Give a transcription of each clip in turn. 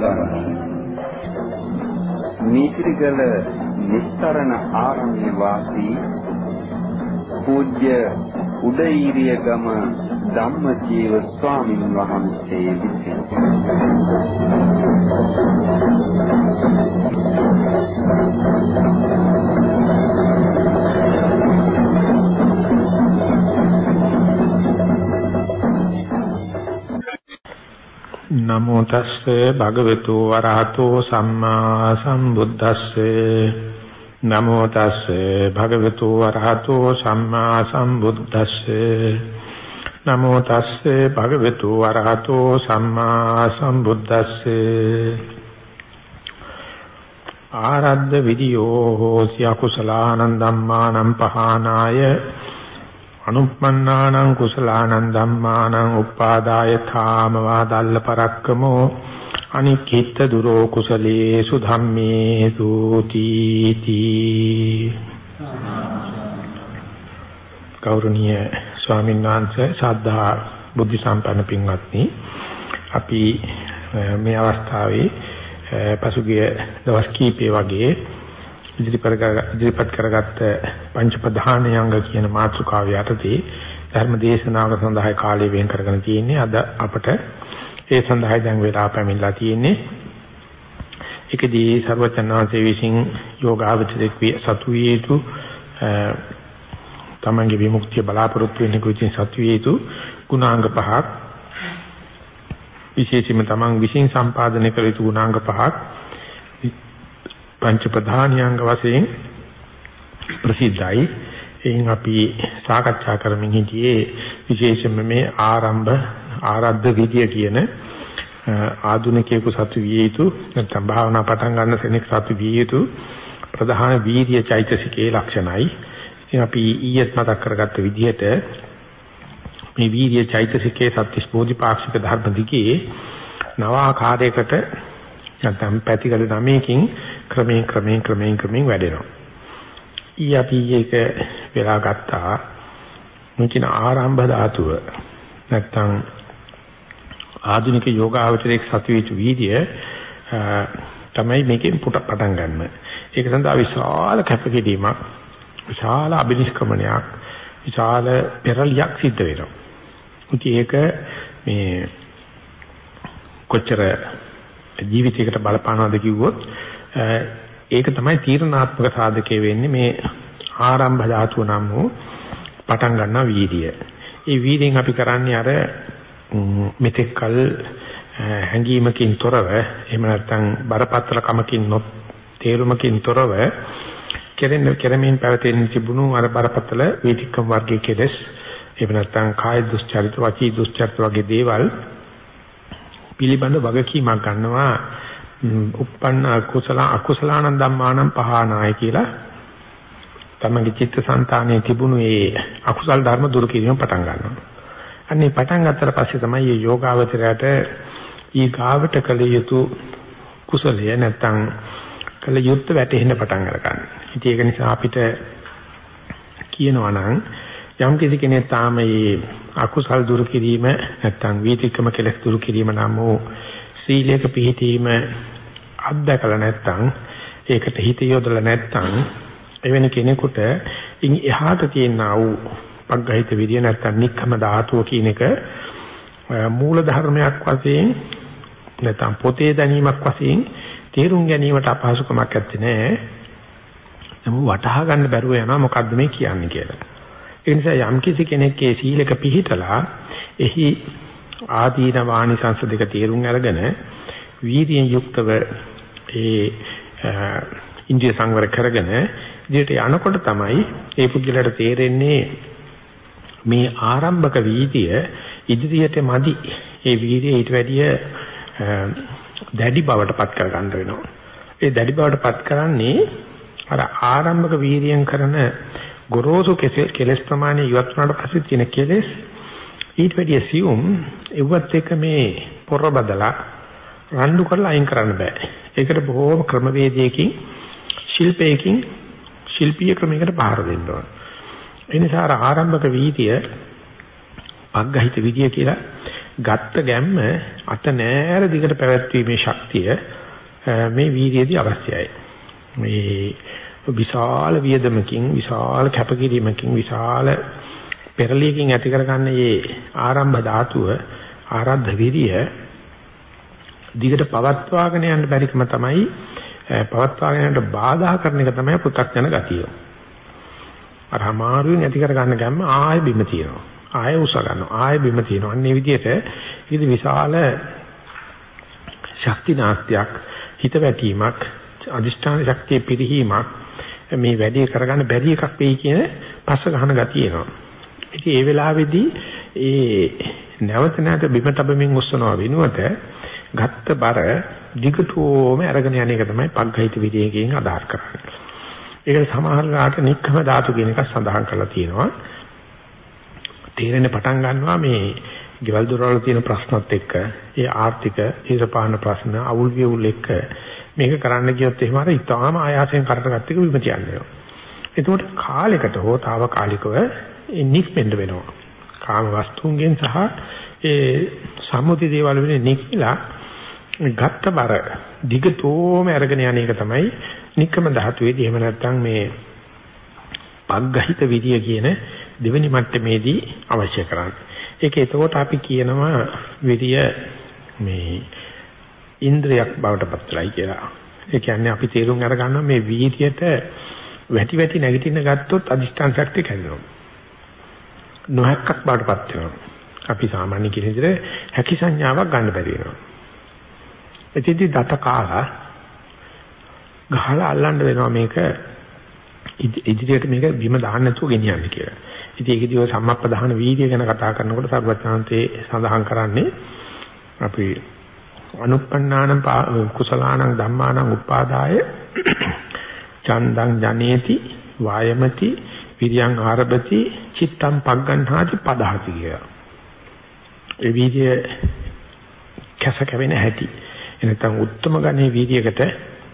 දේශනාව පවත්වනු ලබන්නේ නීතිගල නිස්තරණ ආරණ්‍ය වාසී පූජ්‍ය උදේීරිය ගම ධම්මජීව ස්වාමින් වහන්සේ විසින්. නමෝ තස්සේ භගවතු වරහතෝ සම්මා සම්බුද්දස්සේ. නමෝ තස්සේ භගවතු වරහතෝ සම්මා සම්බුද්දස්සේ. නමෝ තස්සේ භගවතු වරහතෝ සම්මා සම්බුද්දස්සේ. ආරද්ධ විදියෝ හෝසි අකුසලානං ධම්මානං පහනාය. අනුප්පන්නානං කුසලානං ධම්මානං උප්පාදාය ථාමවා දල්ල පරක්කමෝ අනික්කිට දුරෝ කුසලේසු ධම්මේසු තීති. ගෞරවනීය ස්වාමීන් වහන්සේ සද්ධා බුද්ධ සම්පන්න පින්වත්නි අපි මේ අවස්ථාවේ පසුගිය දවස් කීපය වගේ ඉදිරිපත් කරගත්ත පංච ප්‍රධානයංග කියන මාතෘකාව යටතේ ධර්ම දේශනාවක සඳහා කාලය වෙන් කරගෙන තියෙන්නේ. අද අපට ඒ සඳහා දැන් වෙලා පැමිණලා තියෙන්නේ. ඒකදී ਸਰවචනාංශයේ විසින් යෝගාවචරයක් සතු වේතු තමන්ගේ විමුක්තිය බලාපොරොත්තු වෙන කුචින් සතු වේතු ගුණාංග පහක් විශේෂයෙන්ම තමන් විසින් සම්පාදනය කළ යුතු ගුණාංග පහක් පංච ප්‍රධානියංග වශයෙන් ප්‍රසිද්ධයි. එයින් අපි සාකච්ඡා කරමින් හිටියේ විශේෂයෙන්ම මේ ආරම්භ ආරද්ධ විදිය කියන ආධුනිකයෙකු සතු විය යුතු නැත්නම් භාවනා පටන් ගන්න කෙනෙක් සතු විය යුතු ප්‍රධාන වීර්ය චෛතසිකයේ ලක්ෂණයි. ඉතින් අපි ඊයේත් මතක් කරගත්ත විදිහට මේ වීර්ය චෛතසිකයේ සත්‍විස් බෝධිපාක්ෂික ධර්ම දිගේ නව ආකාරයකට නැත්නම් පැතිකඩ නමයකින් ක්‍රමයෙන් ක්‍රමයෙන් ක්‍රමයෙන් ක්‍රමයෙන් වැඩෙනවා. ඊ අපි ඒක වෙලා ගත්තා මුචින ආරම්භ ධාතුව නැත්නම් ආධුනික යෝගාවචරයේ සතිවිච වීර්ය තමයි මේකෙන් පුට පටන් ගන්න. ඒක සඳහා විශාල කැපකිරීමක් විශාල අභිනිෂ්ක්‍මණයක් විශාල පෙරලියක් සිද්ධ වෙනවා. ඉතින් ඒක මේ කොච්චර ජීවිතයකට බලපානවද කිව්වොත් ඒක තමයි තීරණාත්මක සාධකයේ වෙන්නේ මේ ආරම්භ ධාතුව නම් වූ පටන් ගන්නා වීර්යය. ඒ වීර්යයෙන් අපි කරන්නේ අර මෙතෙක් කල හැඟීමකින් තොරව එහෙම නැත්නම් බරපතල කමකින් නො තේරුමකින් තොරව කෙරෙන කෙරමින් පැවතෙන තිබුණු අර බරපතල වීතික්කම් වර්ගයේ කෙලස් එහෙම නැත්නම් කාය දුස්චරිත වචී දුස්චරිත වගේ දේවල් පිළිබඳ වගකීමක් ගන්නවා uppන්න අකුසල අකුසලානං ධම්මානං පහනාය කියලා තමගේ චිත්තසංතානයේ තිබුණු ඒ අකුසල් ධර්ම දුරු කිරීම පටන් ගන්නවා. අන්නේ පටන් ගත්තට පස්සේ තමයි මේ යෝගාවචරයට ඊ ගාවට කළ යුතු කුසලය නැත්තම් කළ යුත්තේ වැටෙන්න පටන් ගන්න. ඉතින් ඒක නිසා අපිට කියනවා නම් යම් කිසි කෙනෙක් තාම මේ අකුසල් දුරු කිරීම නැත්තම් වීතික්‍රම කෙලස් දුරු කිරීම නම් වූ සීලයක පිහිටීම අත්දකලා නැත්තම් ඒකට හිත යොදලා නැත්තම් එවැනි කෙනෙකුට ඉන් එහාට තියෙන ආ පග්ගහිත විදිය නැත්තම් නික්කම ධාතුව කියන එක මූල ධර්මයක් වශයෙන් නැත්තම් පොතේ දැනීමක් වශයෙන් තේරුම් ගැනීමට අපහසුකමක් නැත්තේ නෑ. නමුත් වටහා ගන්න බැරුව යනවා මොකද්ද මේ කියන්නේ කියලා. ඒ නිසා යම් කිසි කෙනෙක්ගේ සීලක පිහිටලා එහි ආදීන වානිසංශ දෙක තේරුම් අරගෙන වීර්යයෙන් යුක්තව ඒ ඉන්දිය සංවර කරගෙන ඉදිරියට යනකොට තමයි ඒ පුද්ගලයාට තේරෙන්නේ මේ ආරම්භක වීර්යය ඉදිරියට මදි. ඒ වීර්යය ඊට වැඩිය දැඩි බවට පත් කර ගන්න වෙනවා. ඒ දැඩි බවට පත් කරන්නේ අර ආරම්භක වීර්යයෙන් කරන ගොරෝසු කෙලස් ප්‍රමාණය ඉවත් වුණාට පස්සේ තියෙන කෙලස් ඊට වැඩිය සියුම් ඒවත් එක මේ පොර බදලා රණ්ඩු කරලා අයින් කරන්න බෑ. ඒකට බොහෝම ක්‍රමවේදයකින් ශිල්පයකින් ශිල්පීය ක්‍රමයකට පාර දෙන්න ඕන. ඒ නිසා ආරම්භක වීතිය පග්ගහිත විදිය කියලා ගත්ත ගැම්ම අත නෑර දිගට පැවැත්වීමේ ශක්තිය මේ වීර්යයේදී අවශ්‍යයි. මේ විශාල වියදමකින් විශාල කැපකිරීමකින් විශාල පෙරලියකින් ඇති කරගන්න මේ ආරම්භ ධාතුව ආරද්ධ විරිය දිගට පවත්වාගෙන යන්න බැරිකම තමයි පවත්වාගෙන යන්න බාධා කරන එක තමයි පු탁ජන ගතිය. අර අමාරුවෙන් ඇති කරගන්න ගැම්ම ආයෙ බිම තියෙනවා. ආයෙ උස ගන්නවා. ආයෙ බිම තියෙනවා. අන්නේ විදිහට ඉතින් විශාල ශක්ති නාස්තියක් හිත වැටීමක් අදිෂ්ඨාන ශක්තිය පිරිහීමක් මේ වැඩේ කරගන්න බැරි එකක් වෙයි කියන පස්ස ගහන ගතිය එනවා. ඉතින් ඒ වෙලාවේදී ඒ නැවත නැවත බිම තබමින් උස්සනවා වෙනුවට ගත්ත බර දිගටම අරගෙන යන එක තමයි පග්ගහිත විදේකයෙන් අදහස් කරන්නේ. ඒක සමහරලාට නික්කම ධාතු කියන එක සඳහන් කරලා තියෙනවා. තේරෙන පටන් ගන්නවා මේ ගෙවල් දොරවල් තියෙන ප්‍රශ්නත් එක්ක ඒ ආර්ථික දේශපාලන ප්‍රශ්න අවුල් වියුල් එක්ක මේක කරන්න ගියොත් එහෙම අර ඉතාලම ආයාසයෙන් කරට ගත්ත එක විම කියන්නේ. එතකොට කාලයකට හෝ తాවකාලිකව නික්මෙන්න වෙනවා. කාම වස්තුන්ගෙන් සහ ඒ සම්මුති දේවල් වෙන නික්මලා ගත්ත බර දිගටම අරගෙන යන එක තමයි නික්කම ධාතුවේදී එහෙම නැත්නම් මේ පග්ගහිත විරිය කියන දෙවෙනි මට්ටමේදී අවශ්‍ය කරන්නේ. ඒක එතකොට අපි කියනවා විරිය මේ ඉන්ද්‍රියක් බවට පත්ලයි කියලා. ඒ කියන්නේ අපි තේරුම් අරගන්නවා මේ වීර්යයට වැටි වැටි නැගිටින්න ගත්තොත් අදිෂ්ඨාන ශක්තිය කැඩෙනවා. නොහැක්කක් බවට පත් වෙනවා. අපි සාමාන්‍ය කියන විදිහට හැකි සංඥාවක් ගන්න බැරි වෙනවා. එතින්දි දත කාලා ගහලා අල්ලන්න වෙනවා මේක ඉදිරියට මේක බිම දාන්න නැතුව ගෙනියන්න කියලා. ඉතින් ඒකදී ඔය සම්මප්පදාන වීර්ය ගැන කතා කරනකොට සර්වඥාන්තේ සඳහන් කරන්නේ අපි අනුප්පන්නාන කුසලානං ධම්මානං උපාදාය චන්දං ජනේති වායමති විරියං ආරභති චිත්තං පග්ගණ්හාති පදහති කිය. ඒ වීර්ය කැස කැවෙන හැටි. එනතම් උත්තම ගණේ වීර්යයකට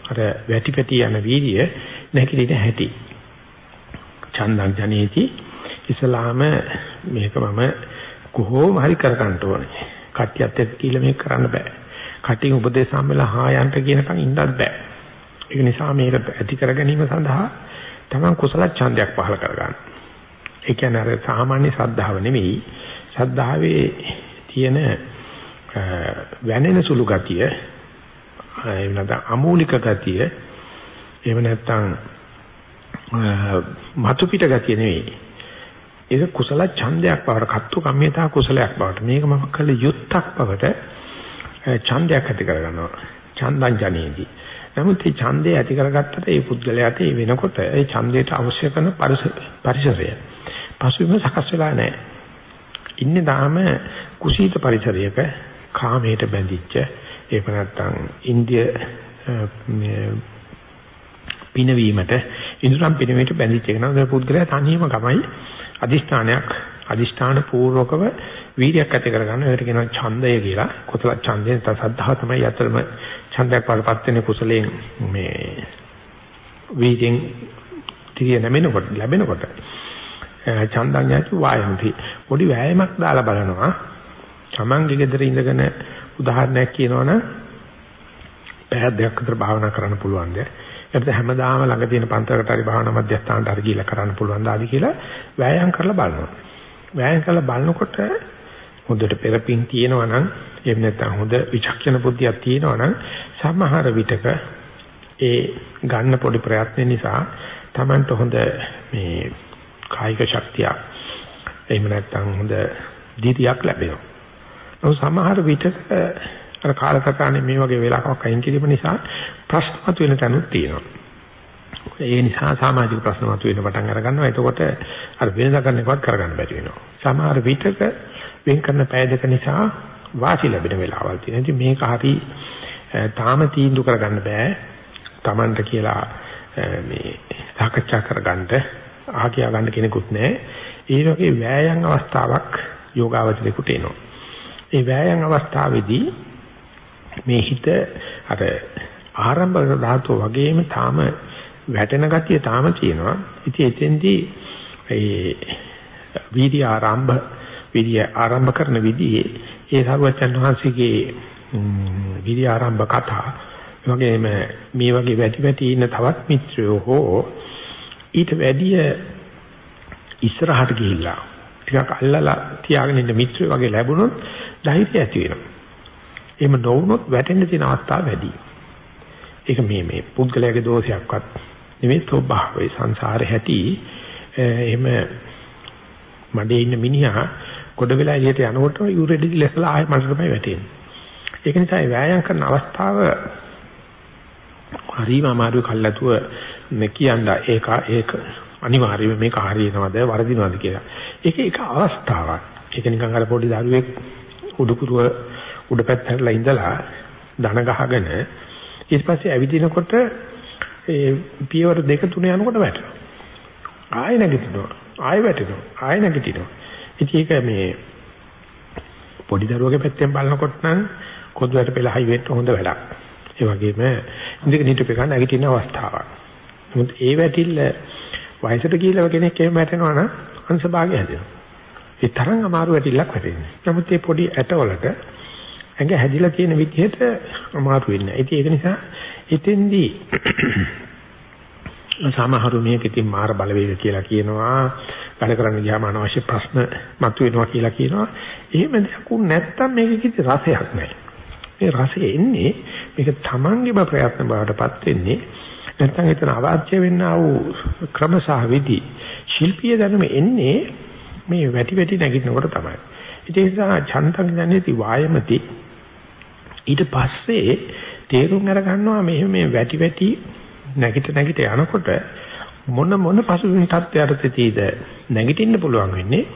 අර වැටි පැටි යන වීර්ය නැකිලින හැටි. චන්දං ජනේති ඉස්ලාම මේක මම කොහොම හරි කරගන්න ඕනේ. කට්ටියත් එක්ක කියලා මේක කරන්න බෑ. කටින් උපදේශ සම්මෙලා හා යන්ට කියනකම් ඉන්නත් බෑ. ඒක නිසා මේක ඇති කර ගැනීම සඳහා තමන් කුසල ඡන්දයක් පහල කරගන්න. ඒ කියන්නේ අර සාමාන්‍ය ශ්‍රද්ධාව නෙමෙයි. ශ්‍රද්ධාවේ තියෙන වැනෙන සුළු ගතිය එහෙම නැත්නම් අමූලික ගතිය එහෙම නැත්නම් මතු පිට ගතිය නෙවෙයි. ඒක කුසල ඡන්දයක් බවට කත්තු කම්මිතා කුසලයක් බවට මේක මම කළ යුත්තක් බවට ඡන්දයක් ඇති කරගන්නවා. ඡන්දං ජනේදී. නමුත් මේ ඡන්දය ඇති කරගත්තට ඒ පුද්ගලයාට ඒ වෙනකොට ඒ ඡන්දයට අවශ්‍ය කරන පරිසරය පසුබිම සකස් වෙලා නැහැ. ඉන්නේ තාම කුසීත පරිසරයක කාමයට බැඳිච්ච ඒක නැත්තම් ඉන්දිය පිනවීමට ඉන්ද්‍රම් පිනවීමට බැඳිච්ච එක. නේද පුද්ගලයා තනියම ගමයි අදිෂ්ඨානයක් අදිෂ්ඨාන පූර්වකව වීර්යයක් ඇති කරගන්න. ඒකට කියනවා ඡන්දය කියලා. කුසල ඡන්දයෙන් සද්ධා තමයි යතරම ඡන්දයක් වඩපත් වෙන කුසලයෙන් මේ වීර්යෙන් තිරිය නැමෙනකොට ලැබෙනකොට. ඡන්දඥාති වායන්ති. පොඩි වෑයමක් දාලා බලනවා. Tamange ගෙදර ඉඳගෙන උදාහරණයක් කියනවනම් පැයක් දෙකක් විතර භාවනා කරන්න පුළුවන්ද? එතකොට හැමදාම ළඟ තියෙන පන්තරකට හරි භාවනා මධ්‍යස්ථානට හරි ගිහිල්ලා කරන්න පුළුවන් දාදි කියලා වෑයම් කරලා බලනවා. වෑයම් කරලා බලනකොට හොඳට පෙරපින් තියෙනවා නම් එහෙම නැත්නම් හොඳ විචක්ෂණ බුද්ධියක් තියෙනවා නම් සමහර විටක ඒ ගන්න පොඩි ප්‍රයත්න නිසා Tamanට හොඳ මේ කායික ශක්තියක් එහෙම නැත්නම් හොඳ දීතියක් ලැබෙනවා. නමුත් සමහර විටක අර කාලසටහනේ මේ වගේ වෙලාවක් අයින් කිරීම නිසා ප්‍රශ්න මතුවෙන තැනුත් තියෙනවා. ඒ නිසා සමාජික ප්‍රශ්න මතුවෙන පටන් අර ගන්නවා. එතකොට අර වෙනදා කරන එකවත් කරගන්න බැරි වෙනවා. සමහර විටක වෙන් කරන පැය දෙක නිසා වාසි ලැබෙන වෙලාවල් තියෙනවා. ඉතින් මේක හරි තාම තීන්දුව කරගන්න බෑ. Tamanට කියලා මේ සාකච්ඡා කරගන්න ආකියා ගන්න කෙනෙකුත් නැහැ. ඒ වගේ වෑයම් අවස්ථාවක් යෝගාවචරේකට එනවා. ඒ වෑයම් අවස්ථාවේදී මේ හිත අර ආරම්භක ධාතුව වගේම තාම වැටෙන ගතිය තාම තියෙනවා. ඉතින් එතෙන්දී ඒ වීර්ය ආරම්භ වීර්ය ආරම්භ කරන විදිහේ ඒ සරුවචන් වහන්සේගේ වීර්ය ආරම්භ කතා වගේම මේ වගේ වැටි වැටි ඉන්න තවත් මිත්‍රයෝ හෝ ඊට වැඩිය ඉස්සරහට ගිහිල්ලා ටිකක් අල්ලලා තියාගෙන ඉන්න මිත්‍රයෝ වගේ ලැබුණොත් ධෛර්යය ඇති වෙනවා. එහෙම නොවුනොත් වැටෙන්න තියෙන අවස්ථා වැඩි. ඒක මේ මේ පුද්ගලයාගේ දෝෂයක්වත් නෙමෙයි ස්වභාවය සංසාරේ ඇති එහෙම මඩේ ඉන්න මිනිහා කොට වෙලා එළියට යනකොට යුරෙඩි ඉලසලා ආයෙ මඩට තමයි වැටෙන්නේ. ඒක නිසා ඒ වෑයම් කරන අවස්ථාව හරිම අමාරු කල්ලාතුව කියන්න ඒක ඒක අනිවාර්යයෙන්ම මේක හරියනවද වරදිනවද කියලා. ඒක එක අවස්ථාවක්. ඒක නිකන් අර පොඩි දරුවෙක් උඩුකුරුව උඩ පැත්ත හැරලා ඉඳලා දන ගහගෙන ඊට පස්සේ ඇවිදිනකොට ඒ පියවර දෙක තුන යනකොට වැටෙනවා. ආයෙ නැගිටිනවා. ආයෙ වැටෙනවා. ආයෙ නැගිටිනවා. ඉතින් ඒක මේ පොඩි දරුවගේ පැත්තෙන් බලනකොට නම් කොදුවට පෙළ හයි වෙන්න හොඳ වැඩක්. ඒ වගේම ඉඳගෙන හිටපේ ගන්න නැගිටින අවස්ථාවක්. මොකද ඒ වැටිල්ල වයසට ගිහිල්ලා කෙනෙක් එහෙම වැටෙනවා නම් අංශභාගය හැදෙනවා. ඒ තරම් අමාරු වැටිල්ලක් වැටෙන්නේ. නමුත් මේ පොඩි ඇටවලට ඇඟ හැදිලා තියෙන විදිහට අමාරු වෙන්නේ. ඒක නිසා එතෙන්දී සමහරු මේක ඉතින් මාර බලවේග කියලා කියනවා වැඩ කරන්න ගියාම අනවශ්‍ය ප්‍රශ්න මතුවෙනවා කියලා කියනවා එහෙම දෙයක් නැත්තම් මේක කිසි රසයක් නැහැ මේ රසය එන්නේ මේක තමන්ගේම ප්‍රයත්න බවටපත් වෙන්නේ නැත්නම් එතන අවාච්‍ය වෙන්නා වූ ක්‍රම සහ විදි ශිල්පීය ධර්ම එන්නේ මේ වැටි වැටි නැගිටිනකොට තමයි ඒ නිසා ඡන්තං ජනේති වායමති ඊට පස්සේ තේරුම් අර ගන්නවා මෙහෙම මේ වැටි වැටි නැගිට නැගිට යනකොට මොන මොන පසුබිම් තත්ත්වයටද නැගිටින්න පුළුවන් වෙන්නේ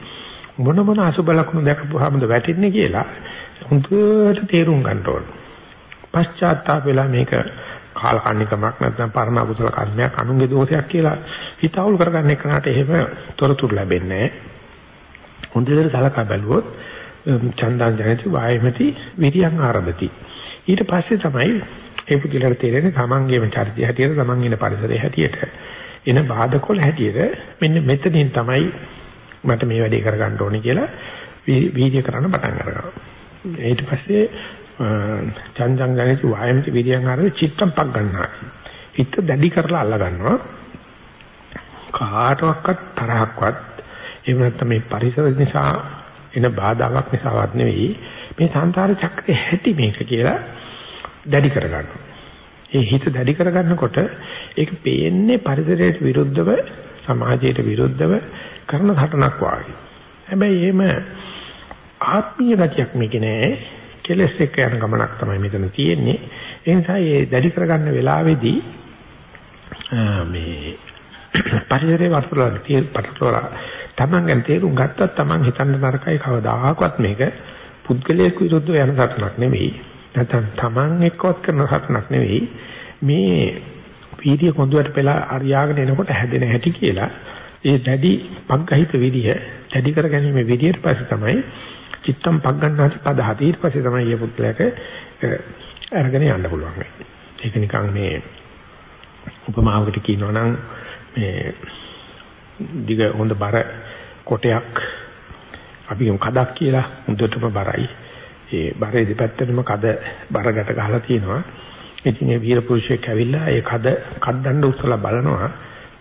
මොන මොන අසුබ ලක්ෂණ දැකපුවාමද වැටෙන්නේ කියලා හුදුට තේරුම් ගන්න ඕන. පශ්චාත්තාප වෙලා මේක කාලකන්නිකමක් නැත්නම් පරම අකුසල කර්මයක් අනුන්ගේ දෝෂයක් කියලා හිතවුල් කරගන්න එකනට එහෙම තොරතුරු ලැබෙන්නේ නැහැ. හොඳට සලකා බැලුවොත් චන්දං ජනති වායමති විරියං ආරභති ඊට පස්සේ තමයි ඒ පුදුලට තේරෙන්නේ තමන්ගේම චරිතය හැටියට තමන් ඉන්න පරිසරය හැටියට. එන බාධකොල හැටියට මෙන්න මෙතනින් තමයි මට මේ වැඩේ කරගන්න ඕනේ කියලා වීර්ය කරන්න පටන් ගන්නවා. ඊට පස්සේ චන්දං ජනති වායමති විරියං ආරභති චිත්තම් පක් ගන්නවා. හිත දැඩි කරලා අල්ල ගන්නවා කාටවත් තරහක්වත් එහෙම නැත්නම් මේ පරිසර නිසා එන බාධාවක් නිසාවත් නෙවෙයි මේ සංසාර චක්‍රයේ හැටි මේක කියලා දැඩි කරගන්නවා. ඒ හිත දැඩි කරගන්නකොට ඒක පේන්නේ පරිසරයට විරුද්ධව සමාජයට විරුද්ධව කරන හටනක් වාගේ. හැබැයි එහෙම ආත්මීය ගතියක් මේකේ නෑ. කෙලස් එක්ක යන ගමනක් තමයි මෙතන තියෙන්නේ. ඒ නිසා මේ දැඩි කරගන්න වෙලාවේදී මේ පරිසරයේ වර්තවල තියෙන පටලවල Taman ගැන තේරුම් ගත්තත් Taman හිතන්න නරකයි කවදාහක්වත් මේක පුද්ගලයෙක් විරුද්ධව යන සටනක් නෙවෙයි. නැත්නම් Taman එක්කවත් කරන සටනක් නෙවෙයි. මේ වීර්ය කොඳුරට පෙලා අරියාගෙන එනකොට හැදෙන හැටි කියලා ඒ දැඩි පග්ගහිත විදිය දැඩි කර ගැනීම විදියට පස්සේ තමයි චිත්තම් පග්ගන්නාති පදහති ඊට පස්සේ තමයි මේ පුද්ගලයාට අරගෙන යන්න පුළුවන්. ඒක නිකන් මේ උපමාවකට කියනවා නම් මේ දිග හොඳ බර කොටයක් අපි කියමු කඩක් කියලා හොඳටම බරයි. ඒ බරේ දෙපැත්තටම කඩ බරකට ගහලා තියෙනවා. ඉතින් ඒ වීර පුරුෂයෙක් ඇවිල්ලා ඒ කඩ කඩන්න උත්සලා බලනවා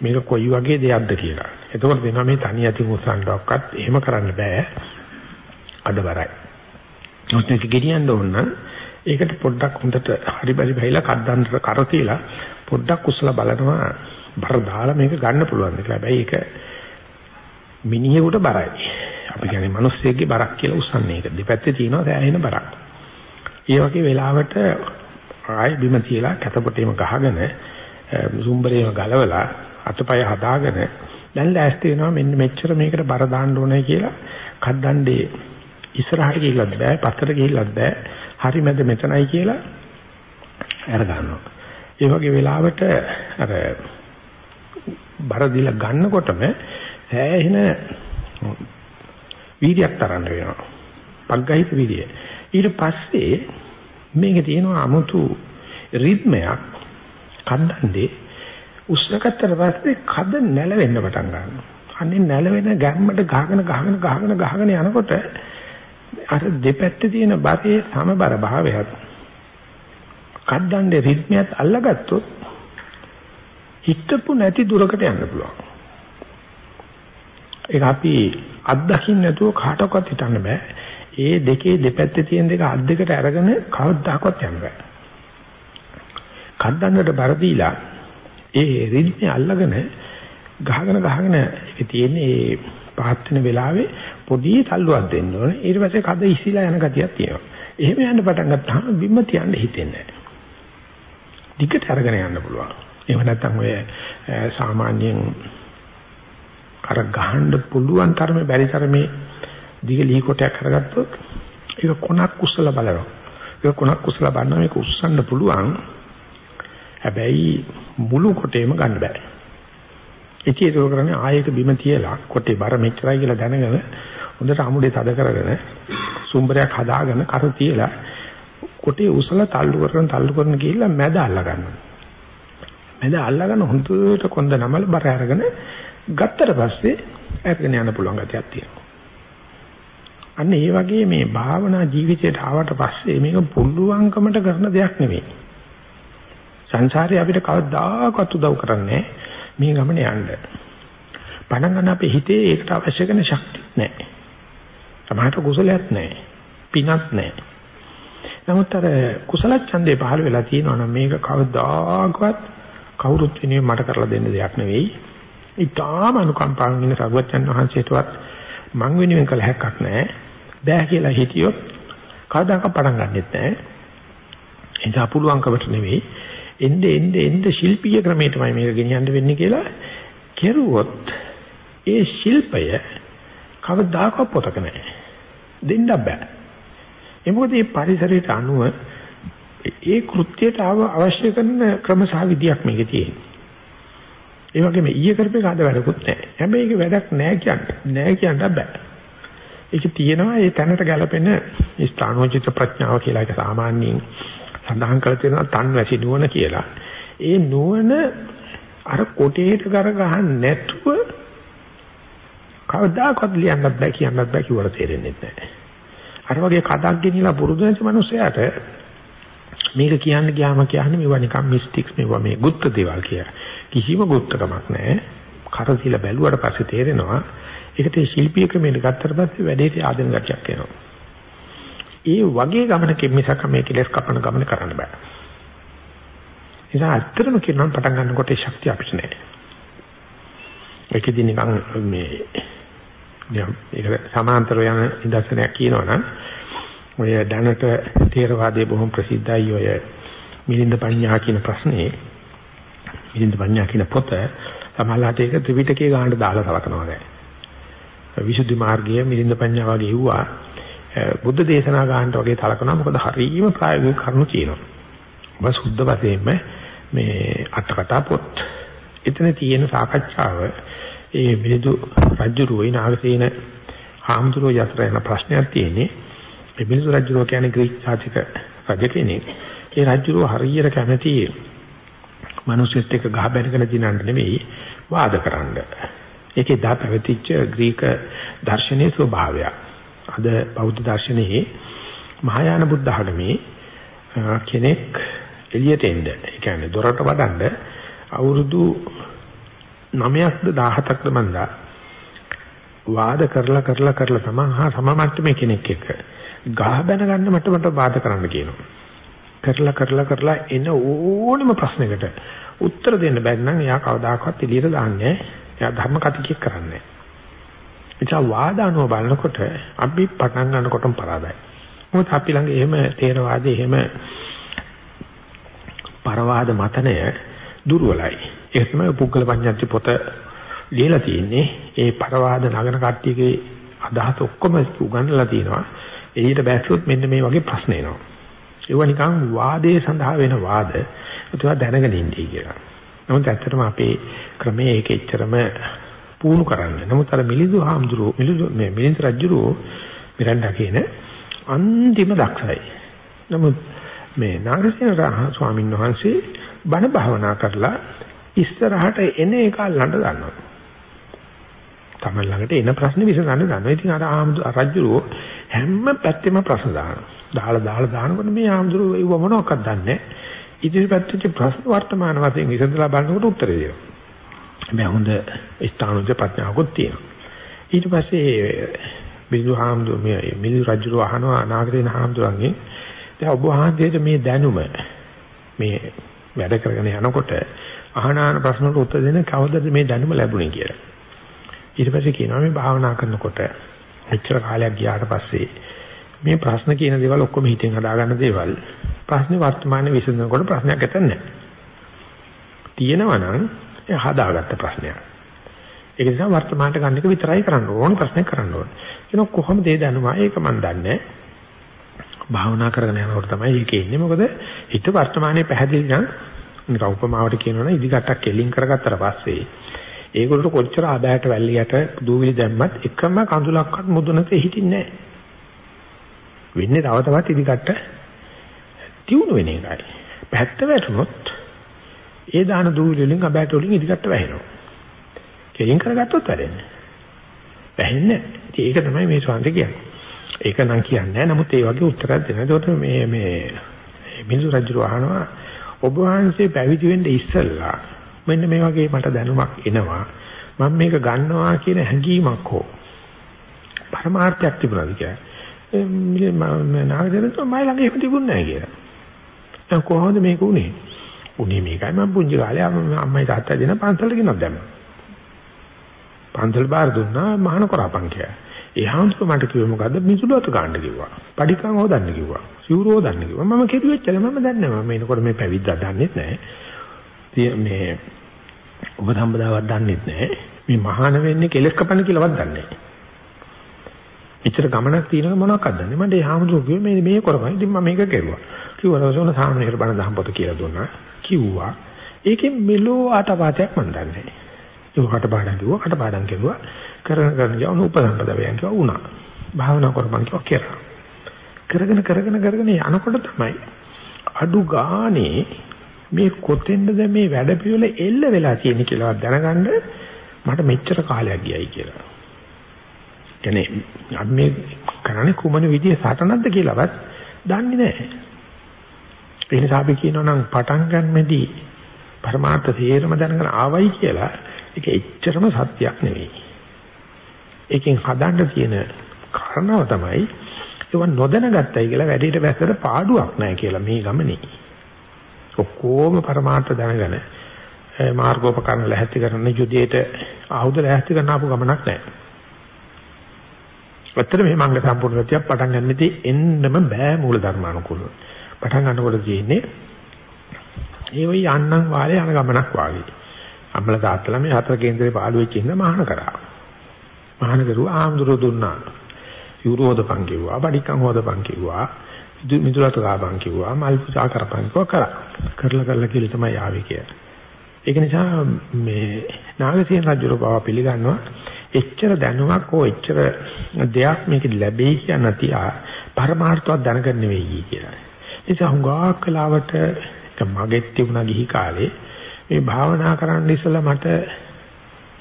මේක කොයි වගේ දෙයක්ද කියලා. එතකොට වෙනවා මේ තනි අතින් උස්සන්නවක්වත් එහෙම කරන්න බෑ. අඩ බරයි. ඔත් මේක ගෙනියන්න ඕන නම් ඒකට පොඩ්ඩක් හොඳට හරි බරි බහිලා කඩන්නට කර තියලා පොඩ්ඩක් උස්සලා බලනවා බර දාලා මේක ගන්න පුළුවන් කියලා. හැබැයි ඒක මිනිහෙකුට බරයි. අපි කියන්නේ මිනිස්සෙක්ගේ බරක් කියලා උස්සන්නේ ඒක. දෙපැත්තේ තියෙනවා සෑහෙන බරක්. ඒ වගේ වෙලාවට ආය බිම තියලා කැතපොටේම ගහගෙන සුම්බරේම ගලවලා අතපය හදාගෙන දැන් ලෑස්ති වෙනවා මෙන්න මෙච්චර මේකට බර දාන්න ඕනේ කියලා කද්දණ්ඩේ ඉස්සරහට ගිහිල්ලත් බෑ පස්සට ගිහිල්ලත් බෑ හරි මැද මෙතනයි කියලා අර ගන්නවා. ඒ වගේ වෙලාවට අර බර දීලා ගන්නකොටම ඈහෙන වීර්යයක් තරන්න වෙනවා. පග්ගහිත වීර්යය. ඊට පස්සේ මේකේ තියෙනවා 아무තු රිද්මයක් කන්දන්නේ උස්සකත්තර පස්සේ කද නැලවෙන්න පටන් ගන්නවා. අනේ නැලවෙන ගැම්මට ගහගෙන ගහගෙන ගහගෙන ගහගෙන යනකොට අර දෙපැත්තේ තියෙන බරේ සමබර භාවයත් කද්දන්නේ රිද්මයත් අල්ලගත්තොත් හිතපු නැති දුරකට යන්න පුළුවන්. ඒක අපි අත්දකින්න නැතුව කාටවත් හිතන්න බෑ. ඒ දෙකේ දෙපැත්තේ තියෙන දෙක අත් දෙකට අරගෙන කවදාකවත් යන්න බෑ. කද්දන්නට බර දීලා ඒ රිද්මය අල්ලගෙන ගහගෙන ගහගෙන ඒක තියෙන්නේ ඒ පහත් වෙන වෙලාවේ පොඩි තල්ලුවක් දෙන්න ඕනේ. ඊට පස්සේ කද ඉසිලා යන ගතියක් තියෙනවා. එහෙම යන්න පටන් ගත්තාම බිම්ම තියන්න හිතෙන්නේ නැහැ. දිගට අරගෙන යන්න පුළුවන්. එහෙම නැත්නම් ඔය සාමාන්‍යයෙන් කර ගහන්න පුළුවන් තරමේ බැරි තරමේ දිග ලී කොටයක් අරගත්තොත් ඒක කොනක් කුස්සලා බලනවා. ඒක කොනක් කුස්සලා බලනවා මේක උස්සන්න පුළුවන්. හැබැයි මුළු කොටේම ගන්න බෑ. ඉතින් ඒක කරන්නේ ආයෙක බිම තියලා කොටේ බර මෙච්චරයි කියලා දැනගෙන හොඳට අමුඩේ තද කරගෙන සුම්බරයක් හදාගෙන කර තියලා කොටේ උසල තල්ලු කරන තල්ලු කරන ගිහිල්ලා මැද අල්ල ගන්නවා. මැද අල්ලගෙන හොඳට කොන්ද නමල බර අරගෙන ගත්තට පස්සේ අරගෙන යන්න පුළුවන් ගතියක් තියෙනවා. අන්න ඒ වගේ මේ භාවනා ජීවිතයට ආවට පස්සේ මේක පුළුවන්කමට කරන දෙයක් නෙමෙයි. සංසාරේ අපිට කවදාකවත් උදව් කරන්නේ මේ ගමන යන්න. පණ ගන්න අපේ හිතේ ඒකට අවශ්‍ය කරන ශක්තිය නැහැ. සමහරට කුසලයක් නැහැ. පිනක් නැහැ. නමුත් අර කුසල ඡන්දේ පහළ වෙලා තියෙනවා නම් මේක කවදාකවත් කවුරුත් වෙනුවෙන් මට කරලා දෙන්න දෙයක් නෙවෙයි. ඊටාම අනුකම්පාවෙන් ඉන්න සර්වඥන් වහන්සේටවත් මං වෙනුවෙන් කළ හැක්කක් නැහැ. බෑ කියලා හිතියොත් කවදාකවත් පටන් ගන්නෙත් නැහැ. එනිසා පුළුවන්කමට නෙවෙයි එnde එnde එnde ශිල්පීය ක්‍රමයටමයි මේක ගෙනියන්න වෙන්නේ කියලා කෙරුවොත් ඒ ශිල්පය කවදාකවත් පොතක නැහැ. දෙන්න බෑ. ඒ මොකද මේ පරිසරයට අනුව ඒ කෘත්‍යයට අවශ්‍ය කරන ක්‍රම සහ විදියක් මේකේ තියෙනවා. ඒ වගේම ඊයේ කරපේක අද වැඩකුත් නැහැ. හැබැයි ඒක වැඩක් නැහැ කියන්නේ. නැහැ කියන්න බෑ. ඒක තියෙනවා ඒ තැනට ගැලපෙන ස්ථානෝචිත ප්‍රඥාව කියලා එක සාමාන්‍යයෙන් සඳහන් කරලා තියෙනවා තන් වැසි නුවණ කියලා. ඒ නුවණ අර කොටේට කර ගහන්න නැතුව කවදාකවත් ලියන්නත් බෑ කියන්නත් බෑ කිව්වට තේරෙන්නේ නැහැ. අර වගේ කඩක් ගෙනිලා පුරුදු නැති මිනිස්සයාට මේක කියන්න ගියාම කියන්නේ මේවා නිකන් මිස්ටික්ස් මේවා මේ গুপ্ত දේවල් කියලා. කිසිම গুপ্তකමක් නැහැ. කර සීලා බැලුවට පස්සේ තේරෙනවා ඒකට ශිල්පීක මේක ගත්තට පස්සේ වැඩේට ආදින ගතියක් එනවා. ඒ වගේ ගමනකින් මිසක මේ කෙලස් කපන ගමන කරන්න බෑ. නිසා අත්‍තරම කියනවා පටන් ගන්නකොට ඒ ශක්තිය අපිට නැහැ. ඒකෙදි නිකන් මේ නිකන් ඒකට සමාන්තරව යන ඉන්දර්ශනයක් කියනවනම් ඔය දැනට තේරවාදයේ බොහොම ප්‍රසිද්ධයි ඔය මිලින්ද පඤ්ඤා කියන ප්‍රශ්නේ මිලින්ද පඤ්ඤා කියන පොත සමහරවිට ඒක ත්‍රිපිටකයේ ගානට දාලා සලකනවා දැන්. විසුද්ධි මාර්ගයේ මිලින්ද පඤ්ඤා වගේ වුණා බුද්ධ දේශනා ගන්නට වගේ තලකනවා මොකද හරීම ප්‍රායෝගික කරුණු කියනවා. බස් සුද්ධ වශයෙන්ම මේ අටකටා පොත්. එතන තියෙන සාකච්ඡාව ඒ මිලිදු රජුරුවයි නාගසේන හාමුදුරුවෝ යතර යන ප්‍රශ්නයක් තියෙන්නේ. මේ මිලිදු රජුරුව කියන්නේ ග්‍රීක ජාතික රජ කෙනෙක්. ඒ රජුරුව හරියට කැමති මිනිස්සුත් එක්ක ගහ බැනගෙන දිනන්න නෙවෙයි වාද කරන්න. ඒකේ දා පැවතිච්ච ග්‍රීක දර්ශනීය ස්වභාවයක්. අද බෞද්ධ දර්ශනයේ මහායාන බුද්ධ ආගමේ කෙනෙක් එළියට එන්න ඒ කියන්නේ දොරට වඩන්න අවුරුදු 9ක්ද 17ක්ද මන්දා වාද කරලා කරලා කරලා තමන් හා සම මට්ටමේ කෙනෙක් එක්ක ගහ බැන ගන්න මට්ටමට වාද කරන්න කියනවා. කරලා කරලා කරලා එන ඕනම ප්‍රශ්නයකට උත්තර දෙන්න බැරි නම් එයා කවදාකවත් එළියට දාන්නේ නැහැ. එයා ධර්ම කතිකයක් කරන්නේ නැහැ. එචා වාදානුව බලනකොට අපි පටන් ගන්නකොටම පරාදයි. මොකද අපි ළඟ එහෙම තේරවාදී එහෙම පරවාද මතනය දුර්වලයි. ඒ තමයි පුද්ගල පඤ්ඤාති පොත ලියලා තියෙන්නේ. ඒ පරවාද නගන කට්ටියගේ අදහස ඔක්කොම උගන්වලා තියෙනවා. එළියට බැස්සොත් මෙන්න මේ වගේ ප්‍රශ්න එනවා. ඒවා නිකන් වාදයේ සඳහා වෙන වාද. ඒවා දැනගෙන ඉන්නේ කියලා. නමුත් ඇත්තටම අපේ ක්‍රමයේ ඒක එච්චරම පුහුණු කරන්න. නමුත් අර මිලිඳු හාමුදුරුවෝ මිලිඳු මේ මිලිඳු රජුරෝ මිරණ්ඩා කියන අන්තිම දක්ෂයි. නමුත් මේ නාගසේන ස්වාමීන් වහන්සේ බණ භාවනා කරලා ඉස්සරහට එන එක අල්ලන්න දන්නවා. තමයි ළඟට එන ප්‍රශ්නේ විසඳන්න දන්නවා. ඉතින් අර ආම්දු රජුරෝ හැම පැත්තෙම ප්‍රශ්න දානවා. දාලා දාලා දානකොට මේ ආම්දුරු ඒව මොනවක්වත් දන්නේ නැහැ. ඉදිරිපැත්තේ ප්‍රශ්න වර්තමාන වශයෙන් විසඳලා බලනකොට උත්තරේ දෙනවා. මේ හොඳ ස්ථානෝච ප්‍රඥාවකුත් තියෙනවා. ඊට පස්සේ මිදු හාමුදුර මේ මිදු රජුරෝ අහනවා අනාගතේන හාමුදුරන්ගෙන් දැන් ඔබ වහන්සේට මේ දැනුම මේ වැඩ කරගෙන යනකොට අහනාන ප්‍රශ්න වලට උත්තර දෙන්න කවදද මේ දැනුම ලැබුණේ කියලා. ඊට පස්සේ කියනවා මේ භාවනා කරනකොට මෙච්චර කාලයක් ගියාට පස්සේ මේ ප්‍රශ්න කියන දේවල් ඔක්කොම හිතෙන් හදාගන්න දේවල් ප්‍රශ්නේ වර්තමානයේ විසඳනකොට ප්‍රශ්නයක් නැතත් නැහැ. තියෙනවා නම් ඒ හදාගත්ත ප්‍රශ්නයක්. ඒක නිසා වර්තමානට ගන්න එක විතරයි කරන්න ඕන ප්‍රශ්නයක් කරන්න ඕන. කියන කොහොමද ඒ දැනුම ඒක මන් දන්නේ භාවනා කරගෙන යනකොට තමයි ඒක එන්නේ. මොකද හිත වර්තමානයේ පැහැදිලි නම් නිකන් උපමාවට කියනවනේ ඉදිකටක් කෙලින් කරගත්තට පස්සේ ඒගොල්ලෝ කොච්චර ආදායට වැල්ලියට දූවිලි දැම්මත් එකම කඳුලක්වත් මුදුනට හිටින්නේ නැහැ. වෙන්නේ තව තවත් ඉදිකට තියුණු වෙන එකයි. පැත්ත වැටුනොත් ඒ දාන දූවිලි වලින් අබෑට වලින් ඉදිකට වැහෙනවා. කෙලින් කරගත්තොත් වැඩෙන්නේ. වැහෙන්නේ. ඒක තමයි මේ ශාන්ති කියන්නේ. ඒක නම් කියන්නේ නමුත් ඒ වගේ උත්තරයක් දෙනවා. ඒකට මේ මේ මිනිසු රජු අහනවා ඔබ වහන්සේ පැවිදි වෙන්න ඉස්සෙල්ලා මෙන්න මේ වගේ මට දැනුමක් එනවා. මම මේක ගන්නවා කියන හැඟීමක් හෝ පරමාර්ථයක් තිබුණාද කියලා. නාගදෙරට මයි ළඟ එහෙම තිබුණේ නැහැ කියලා. දැන් කොහොමද මේක උනේ? උනේ මේකයි මම පුංචි කාලේ අම්මයි තාත්තයි දෙන පන්සලට ගෙනත් දැම්මා. පන්සල් බාර දුන්නා මහාන කරාපන් කියලා. ඒ හාමුදුර මට කිව්වේ මොකද්ද? මිසුලුවත ගන්න කිව්වා. පඩිකම් හොදන්න කිව්වා. සිවුර හොදන්න කිව්වා. මම කෙරුවෙච්චල මම දන්නේ නැහැ. මම එනකොට මේ පැවිද්දා දන්නෙත් නැහැ. මේ ඔබ සම්බදාවක් දන්නෙත් නැහැ. මේ මහාන වෙන්නේ කෙලෙස් කපන්න කියලාවත් දන්නේ නැහැ. එච්චර ගමනක් තියෙනව මොනවක්ද දන්නේ මට ඒ හාමුදුරුවෝ කිව්වේ මේ මේ කරපන්. ඉතින් මම මේක කෙරුවා. කිව්වා රසෝන සාමනීර බණ දහම් පොත කියලා දුන්නා. කිව්වා ඒකෙන් මෙලෝ ආතපාතයක් මන් දන්නේ ඒක කටපාඩම් කිව්වා කටපාඩම් කෙරුවා. කරන කරන යවන උපසම්පද වේයන් කිව්වා. උනා භාවනා කරපන් කිව්වා කියලා කරගෙන කරගෙන කරගෙන යනකොට තමයි අඩු ගානේ මේ කොතෙන්ද මේ වැඩ පිළිවෙල එල්ල වෙලා තියෙන කියලා දැනගන්න මට මෙච්චර කාලයක් ගියයි කියලා කියන්නේ අපි මේ කරන්නේ කුමන විදිය සටනක්ද කියලාවත් දන්නේ නැහැ. ඒ නිසා අපි කියනවා නම් පටන් ගන්නෙදී පරමාර්ථ තේරම දැනගෙන ආවයි කියලා ඒක එච්චරම සත්‍යයක් නෙවෙයි. ඒකෙන් හදන්න තියෙන කාරණාව තමයි ඒව නොදැනගත්තයි කියලා වැඩේට වැස්සට පාඩුවක් නැහැ කියලා මේ ගමනේ. ඔක්කොම පරමාර්ථ දැනගෙන මාර්ගෝපකරණ ලැහැත්ති කරන යුදයට ආයුධ ලැහැත්ති කරන්න ආපු ගමනක් නැහැ. ඇත්තට මේ මංග සම්පූර්ණ ගතියක් පටන් ගන්නෙදී එන්නම බෑ මූල ධර්මානුකූලව. පටන් ගන්නකොට තියෙන්නේ ඒ වයි යන්නම් වාලේ යන ගමනක් වාගේ. අම්මල තාත්තලා මේ හතර කේන්දරේ පාළු වෙච්ච ඉන්න මහාන කරා. මහාන කරුවා ආම්දුර දුන්නා. යුරෝදපන් කිව්වා, බඩිකම් හොදපන් කිව්වා, මිදුලට ගාපන් කිව්වා, මල් පුසා කරපන් කිව්වා කරා. කරලා කරලා කියලා තමයි ආවේ කියලා. ඒක නිසා මේ නාගසේන රජුර බව පිළිගන්නවා එච්චර දැනුමක් හෝ එච්චර දෙයක් මේක ලැබෙයි කියන තියා පරමාර්ථවත් දැනගන්න වෙයි කියලා. ඒ නිසා හුඟක් කලාවට මගෙත් තිබුණා ගිහි කාලේ මේ භාවනා කරන්න ඉස්සලා මට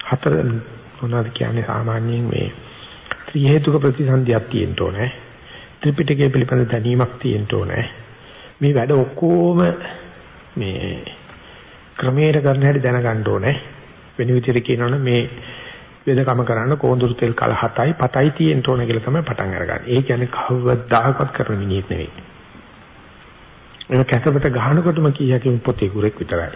හතර මොනවද කියන්නේ සාමාන්‍යයෙන් මේ ත්‍රි හේතුක ප්‍රතිසන්දියක් තියෙන්න ඕනේ. ත්‍රිපිටකය පිළිබඳ දැනීමක් තියෙන්න ඕනේ. මේ වැඩ ඔක්කොම මේ ක්‍රමයට කරන හැටි දැනගන්න ඕනේ. වෙන විදිහට කියනවනම් මේ වේදකම කරන්න කෝඳුරු තෙල් කල 7යි 7යි තියෙන්න ඕනේ කියලා තමයි පටන් අරගන්නේ. ඒ කියන්නේ කවදාකවත් කරන මිනිහෙක් නෙවෙයි. ඒක කැසපට ගහනකොටම කිය හැකි පොතේ කුරෙක් විතරයි.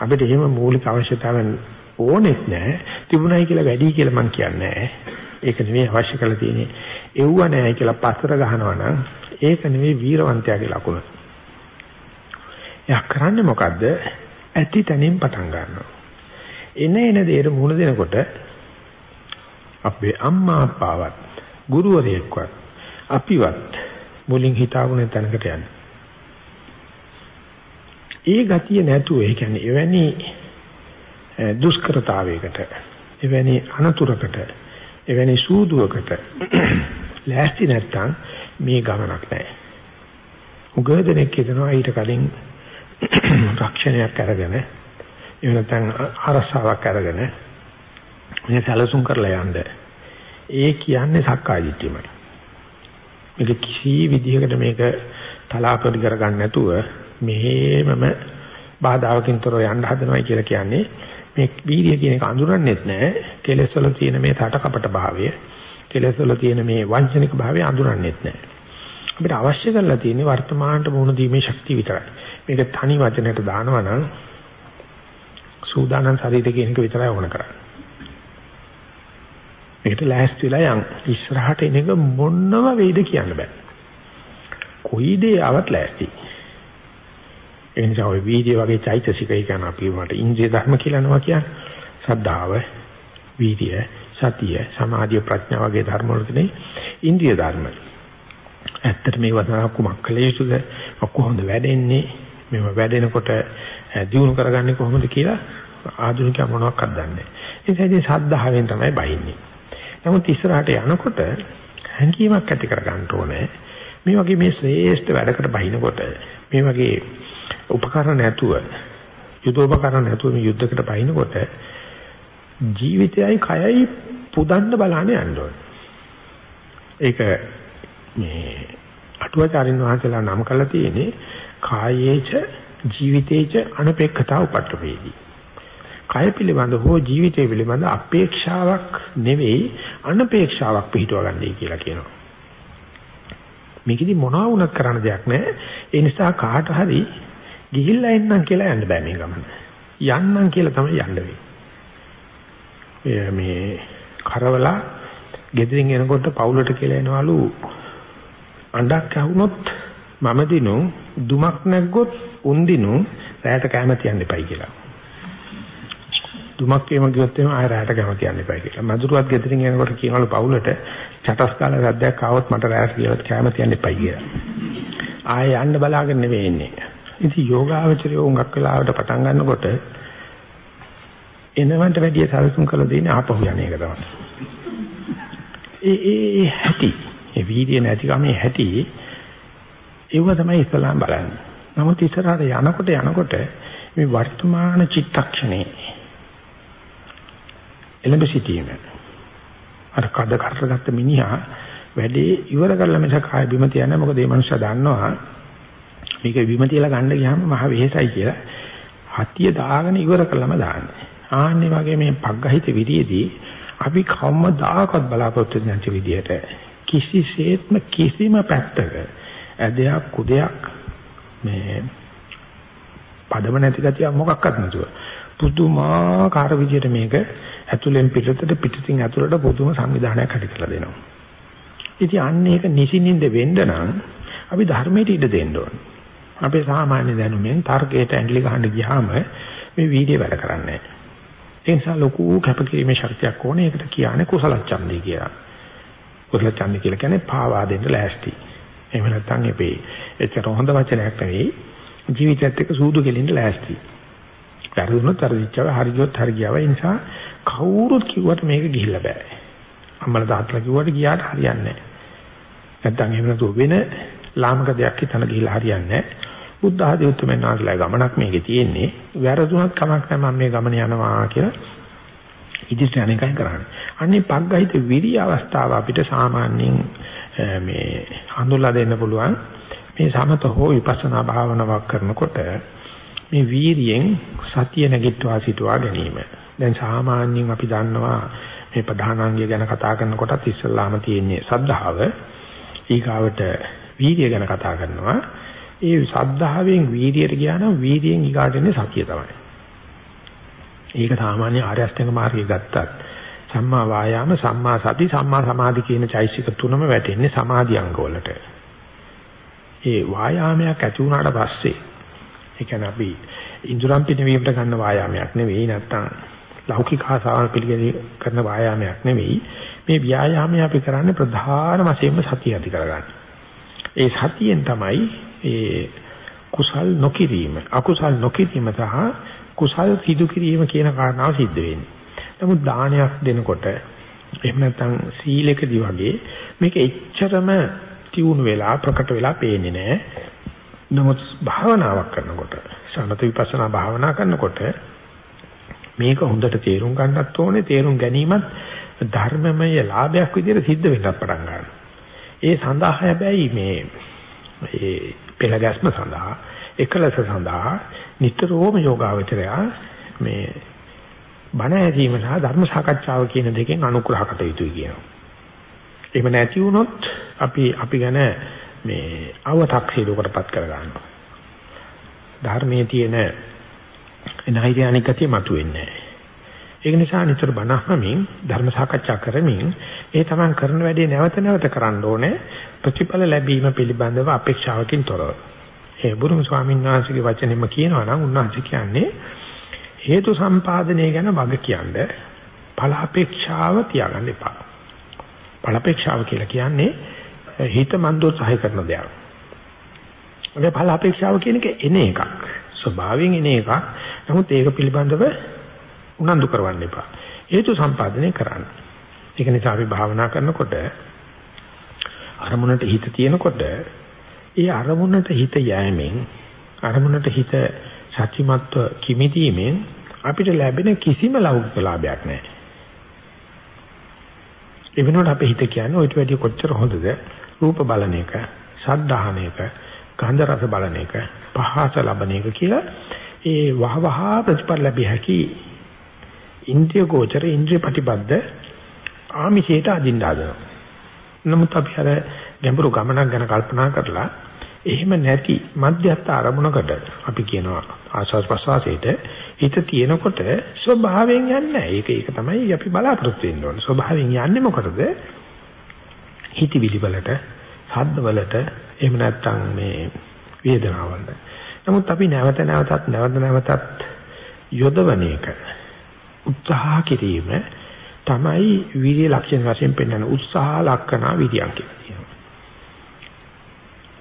අපිට එහෙම මූලික අවශ්‍යතාවයන් ඕනෙත් නැහැ. තිබුණයි කියලා වැඩි කියලා මම කියන්නේ නැහැ. ඒක නෙවෙයි අවශ්‍ය කරලා තියෙන්නේ. එව්ව නැහැ කියලා පස්සට ගහනවා නම් ඒක නෙවෙයි වීරවන්තයාගේ ලකුණ. එයා කරන්නේ මොකද්ද? ඇති තැනින් පටන් ගන්නවා. එන එන දේට මුහුණ දෙනකොට අපේ අම්මා අප්පාවත් ගුරුවරයෙක්වත් අපිවත් මුලින් හිතාවුනේ තැනකට යන්නේ. ඒ ගතිය නැතුව ඒ කියන්නේ එවැනි දුෂ්කරතාවයකට එවැනි අනතුරකට එවැනි සූදුවකට ලෑස්ති නැත්තම් මේ ගමනක් නැහැ. උගදෙනෙක් කියනවා ඊට කලින් රක්ෂණයක් අරගෙන එහෙම නැත්නම් අරසාවක් අරගෙන මේ සැලසුම් කරලා යන්න. ඒ කියන්නේ සක්කාය දිට්ඨියමයි. මේක කිසි විදිහකට මේක තලාපරි කරගන්න නැතුව මෙහෙමම බාධාවකින් තොරව යන්න හදනවා කියලා කියන්නේ මේ වීර්ය කියන එක අඳුරන්නේත් නැහැ. කෙලෙස් වල තියෙන මේ තටකපට භාවය, කෙලෙස් වල තියෙන මේ වංචනික භාවය අඳුරන්නේත් නැහැ. අපිට අවශ්‍ය කරලා තියෙන්නේ වර්තමානට මුහුණ දීමේ ශක්තිය විතරයි. මේක තනි වචනයට දානවා නම් සූදානම් ශරීරය කියන එක විතරයි ඕන කරන්නේ. මේකට ලෑස්තිලා යන් ඉස්සරහට එන එක මොනම වේද කියන්න බෑ. කොයි දේ ආවත් ලෑස්ති. ඒ නිසා ওই වීර්ය වගේ චෛතසිකය කියන අපි වලට ඉන්ද්‍රිය ධර්ම කියලා නෝ කියන්නේ. සද්ධාව, වීර්ය, සතිය, සමාධිය, ප්‍රඥා වගේ ධර්ම වලදී ඉන්ද්‍රිය ධර්ම. ඇත්තට මේ වදනා කුමක් කළ යුතුද? කොහොමද වැඩෙන්නේ? මේව වැඩෙනකොට දියුණු කරගන්නේ කොහොමද කියලා ආධුනිකයා මොනවක්වත් දන්නේ නැහැ. ඒ නිසා ඉතින් සද්ධාවෙන් තමයි බහින්නේ. නමුත් ඉස්සරහට යනකොට හැඟීමක් ඇති කරගන්න ඕනේ. මේ වගේ මේ ශ්‍රේෂ්ඨ වැඩකට බහිනකොට මේ වගේ උපකරණ නැතුව යුදෝපකරණ නැතුව මේ යුද්ධකට බහිනකොට ජීවිතයයි කයයි පුදන්න බලන්න යන්න ඕනේ. ඒක මේ අටුවාචාරින් වහන්සේලා නම් කරලා තියෙන්නේ කායේච ජීවිතේච අනපේක්ෂතා උපට්ඨවේදී. කය පිළිබඳ හෝ ජීවිතය පිළිබඳ අපේක්ෂාවක් නෙවෙයි අනපේක්ෂාවක් පිටව ගන්නයි කියලා කියනවා. මේකෙදි මොනවා වුණත් කරන්න දෙයක් නැහැ. ඒ නිසා කාට හරි ගිහිල්ලා එන්නම් කියලා යන්න බෑ මේ ගමන. යන්නම් කියලා තමයි යන්න වෙන්නේ. මේ කරවලා ගෙදරින් එනකොට පවුලට කියලා එනවලු අඬක් ඇහුනොත් මම දිනු දුමක් නැග්ගොත් උන් දිනු රැයට කැම තියන්න එපයි කියලා. දුමක් එහෙම ගියොත් එහෙම ආය රැයට කැම තියන්න එපයි කියලා. මදුරුවත් ගෙදරින් එනකොට කියනවලු පවුලට චටස් කාලේ රද්දයක් ආවොත් මට රැයට කියලා කැම තියන්න එපයි කියලා. ආය යන්න බලාගෙන නෙවෙයි එන්නේ. ඉතින් යෝගාවචරය උඟක් වෙලාවට පටන් ගන්නකොට එනවට වැඩිය සැලසුම් කළ දෙන්නේ ආපහු යන එක තමයි. ඒ ඒ හැටි ඒ වීර්ය නැතිකමේ හැටි ඒව තමයි ඉස්ලාම් බලන්නේ. නමුත් ඉස්සරහට යනකොට යනකොට මේ වර්තමාන චිත්තක්ෂණේ එළඹ සිටීම අර කඩ කරගත්ත මිනිහා වැඩේ ඉවර කරලා මිසක් ආය බිම තියන්නේ මොකද මේ මනුස්සයා දන්නවා මේක බිම තියලා ගන්න ගියාම මහ වෙහෙසයි කියලා හතිය දාගෙන ඉවර කළාම දාන්නේ ආන්නේ වගේ මේ පග්ගහිත විදියේදී අපි කවමදාකවත් බලාපොරොත්තු නැති විදියට කිසිසේත්ම කිසිම පැත්තක ඇදයක් කුදයක් මේ පදම නැති ගතිය මොකක්වත් නැතුව පුදුමාකාර විදියට මේක ඇතුලෙන් පිටතට පිටින් ඇතුලට පුදුම සංවිධානයක් හදි කරලා දෙනවා. ඉතින් අන්න ඒක නිසින්ින්ද වෙන්න නම් අපි ධර්මයට ඉඩ දෙන්න ඕනේ. අපේ සාමාන්‍ය දැනුමෙන් තර්කයට ඇඟිලි ගහන්න ගියාම මේ වීඩියෝ වැඩ කරන්නේ නැහැ. ඒ නිසා ලොකු කැපකිරීමේ ශක්තියක් ඕනේ. ඒකට කියන්නේ කුසල ඡන්දය කියලා. කුසල ඡන්දය කියලා කියන්නේ පාවා දෙන්න ලෑස්ති. එහෙම නැත්නම් එපේ. එච්චර හොඳ වචනයක් නෙවෙයි. ජීවිතයත් එක්ක සූදු කෙලින්න ලෑස්ති. වැරදුනොත් වැරදිච්චව හරියොත් හරි ගියව. ඒ නිසා කවුරුත් කිව්වට මේක ගිහිල්ලා බෑ. අම්මලා තාත්තලා කිව්වට ගියාට හරියන්නේ නැහැ. නැත්නම් එහෙම නැතුව වෙන ලාමක දෙයක් හිතන ගිහිල්ලා හරියන්නේ නැහැ. බුද්ධ ආදී උතුම්යන් වහන්සේලා ගමනක් මේකේ තියෙන්නේ. වැරදුනත් කමක් නැහැ මම මේ ගමන යනවා කියලා ඉදිරියට යන එකයි කරන්නේ. අන්නේ පග්ගහිත විරිය අවස්ථාව අපිට සාමාන්‍යයෙන් මේ හඳුල්ලා දෙන්න පුළුවන්. මේ සමත හෝ විපස්සනා භාවනාවක් කරනකොට මේ වීරියෙන් සතිය නැගිටවා සිටවා ගැනීම. දැන් සාමාන්‍යයෙන් අපි දන්නවා මේ ප්‍රධානාංගය ගැන කතා කරනකොටත් ඉස්සල්ලාම තියෙන්නේ සද්ධාව. ඊගාවට වීරිය ගැන කතා කරනවා. ඒ සද්ධාවෙන් වීරියට ගියා නම් වීරියෙන් ඊගාට එන්නේ සතිය තමයි. ඒක සාමාන්‍ය ආර්ය අෂ්ටාංග මාර්ගය ගත්තත් සම්මා වායාම සම්මා සති සම්මා සමාධි කියන චෛසික තුනම වැටෙන්නේ සමාධි අංග වලට. ඒ වායාමයක් ඇති වුණාට පස්සේ ඒ කියන්නේ අපි ඉන්ද්‍රම් පිනවීමට ගන්න වායාමයක් නෙවෙයි නැත්තම් ලෞකික ආසාවල් පිළිගැනීම කරන වායාමයක් නෙවෙයි මේ ව්‍යායාමය අපි කරන්නේ ප්‍රධාන වශයෙන්ම සතිය ඇති කරගන්න. ඒ සතියෙන් තමයි ඒ කුසල් නොකිරීම අකුසල් නොකිරීම සහ කුසල් සිදු කිරීම කියන කාරණාව සිද්ධ වෙන්නේ. නමුත් දානයක් දෙනකොට එහෙම නැත්නම් සීලකදී වගේ මේක එච්චරම තියුණු වෙලා ප්‍රකට වෙලා පේන්නේ නැහැ. නමුත් භාවනාවක් කරනකොට සමත විපස්සනා භාවනා කරනකොට මේක හොඳට තේරුම් ගන්නත් ඕනේ තේරුම් ගැනීමත් ධර්මමය ලාභයක් විදිහට සිද්ධ වෙන්න පටන් ගන්නවා. ඒ සඳහා හැබැයි මේ ඒ පෙළගැස්ම සඳහා එකලස සඳහා නිතරම යෝගාවචරය මේ බණ ඇසීම සහ ධර්ම සාකච්ඡාව කියන දෙකෙන් අනුග්‍රහ කටයුතුයි කියනවා. එහෙම නැති වුණොත් අපි අපි ගැන මේ අව탁සීලකටපත් කර ගන්නවා. ධර්මයේ තියෙන නෛර්යානික ගතිය මතුවෙන්නේ නැහැ. ඒක නිසා නිතර බණ අහමින් ධර්ම සාකච්ඡා කරමින් ඒ තමන් කරන වැඩේ නැවත නැවත කරන්න ඕනේ ප්‍රතිඵල ලැබීම පිළිබඳව අපේක්ෂාවකින් තොරව. ඒ බුදුම ස්වාමීන් වහන්සේගේ වචනෙම කියනවා නම් උන්වහන්සේ කියන්නේ හේතු සම්පාදනය ගැන වග කියන්නේ ඵල අපේක්ෂාව තියාගන්න එපා. ඵල අපේක්ෂාව කියලා කියන්නේ හිත මන්දෝත්සහය කරන දෙයක්. ඔය ඵල අපේක්ෂාව කියන එක එන එකක්. ස්වභාවයෙන් එන එකක්. නමුත් ඒක පිළිබඳව උනන්දු කරවන්න එපා. හේතු සම්පාදනය කරන්න. ඒක නිසා අපි භාවනා කරනකොට අරමුණට හිත තියෙනකොට ඒ අරමුණට හිත යෑමෙන් අරමුණට හිත සත්‍යමත්ව කිමිදීමෙන් අපිට ලැබෙන කිසිම ලෞකික ලාභයක් නැහැ. ඒ වෙනුවට අපේ හිත කියන්නේ ඔයිට වැඩිය කොච්චර හොඳද රූප බලන එක, ශබ්දහන එක, ගන්ධ රස බලන එක, පහස ලබන එක කියලා ඒ වහවහ ප්‍රතිපල ලැබිය හැකි ඉන්ද්‍රිය ගෝචර ඉන්ද්‍රිය ප්‍රතිබද්ධ ආමිෂයට අදින්න හදනවා. නමුත් අපි අර ගැඹුරු ගමනක් ගැන කල්පනා කරලා එහෙම නැති මධ්‍යස්ථ අරමුණකට අපි කියනවා ආස්වාද ප්‍රසවාසයට හිත තියෙනකොට ස්වභාවයෙන් යන්නේ ඒක ඒක තමයි අපි බලාපොරොත්තු වෙන්න ඕනේ. ස්වභාවයෙන් යන්නේ මොකටද? හිතවිලි වලට, ශබ්ද වලට, එහෙම නැත්නම් මේ වේදනාවලට. නමුත් අපි නැවත නැවතත් නැවත නැවතත් යොදවන එක උත්සාහ කිරීම තමයි විරිය ලක්ෂණ වශයෙන් පෙන්වන උත්සාහ ලක්ෂණ විරියක් කියලා කියනවා.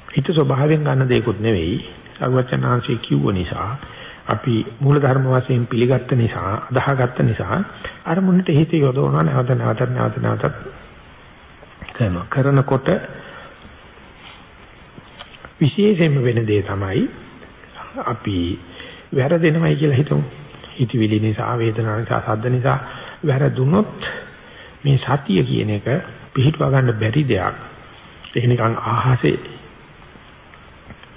හිත ස්වභාවයෙන් ගන්න දෙයක්වත් නෙවෙයි. අරුවචනාංශයේ කිව්ව නිසා අපි මූල ධර්ම වශයෙන් පිළිගත්ත නිසා අදාහගත්ත නිසා අර මුන්නට හිත යොදවනවා නැවත නැවත නැවත නැවත කරනවා. කරනකොට විශේෂයෙන්ම වෙන දේ තමයි අපි වැරදෙනවයි කියලා හිතමු. හිතවිලි නිසා වේදනාව නිසා සද්ද නිසා වැරදුනොත් මේ සතිය කියන එක පිළිහිටව ගන්න බැරි දෙයක්. ඒක නිකන් ආහසේ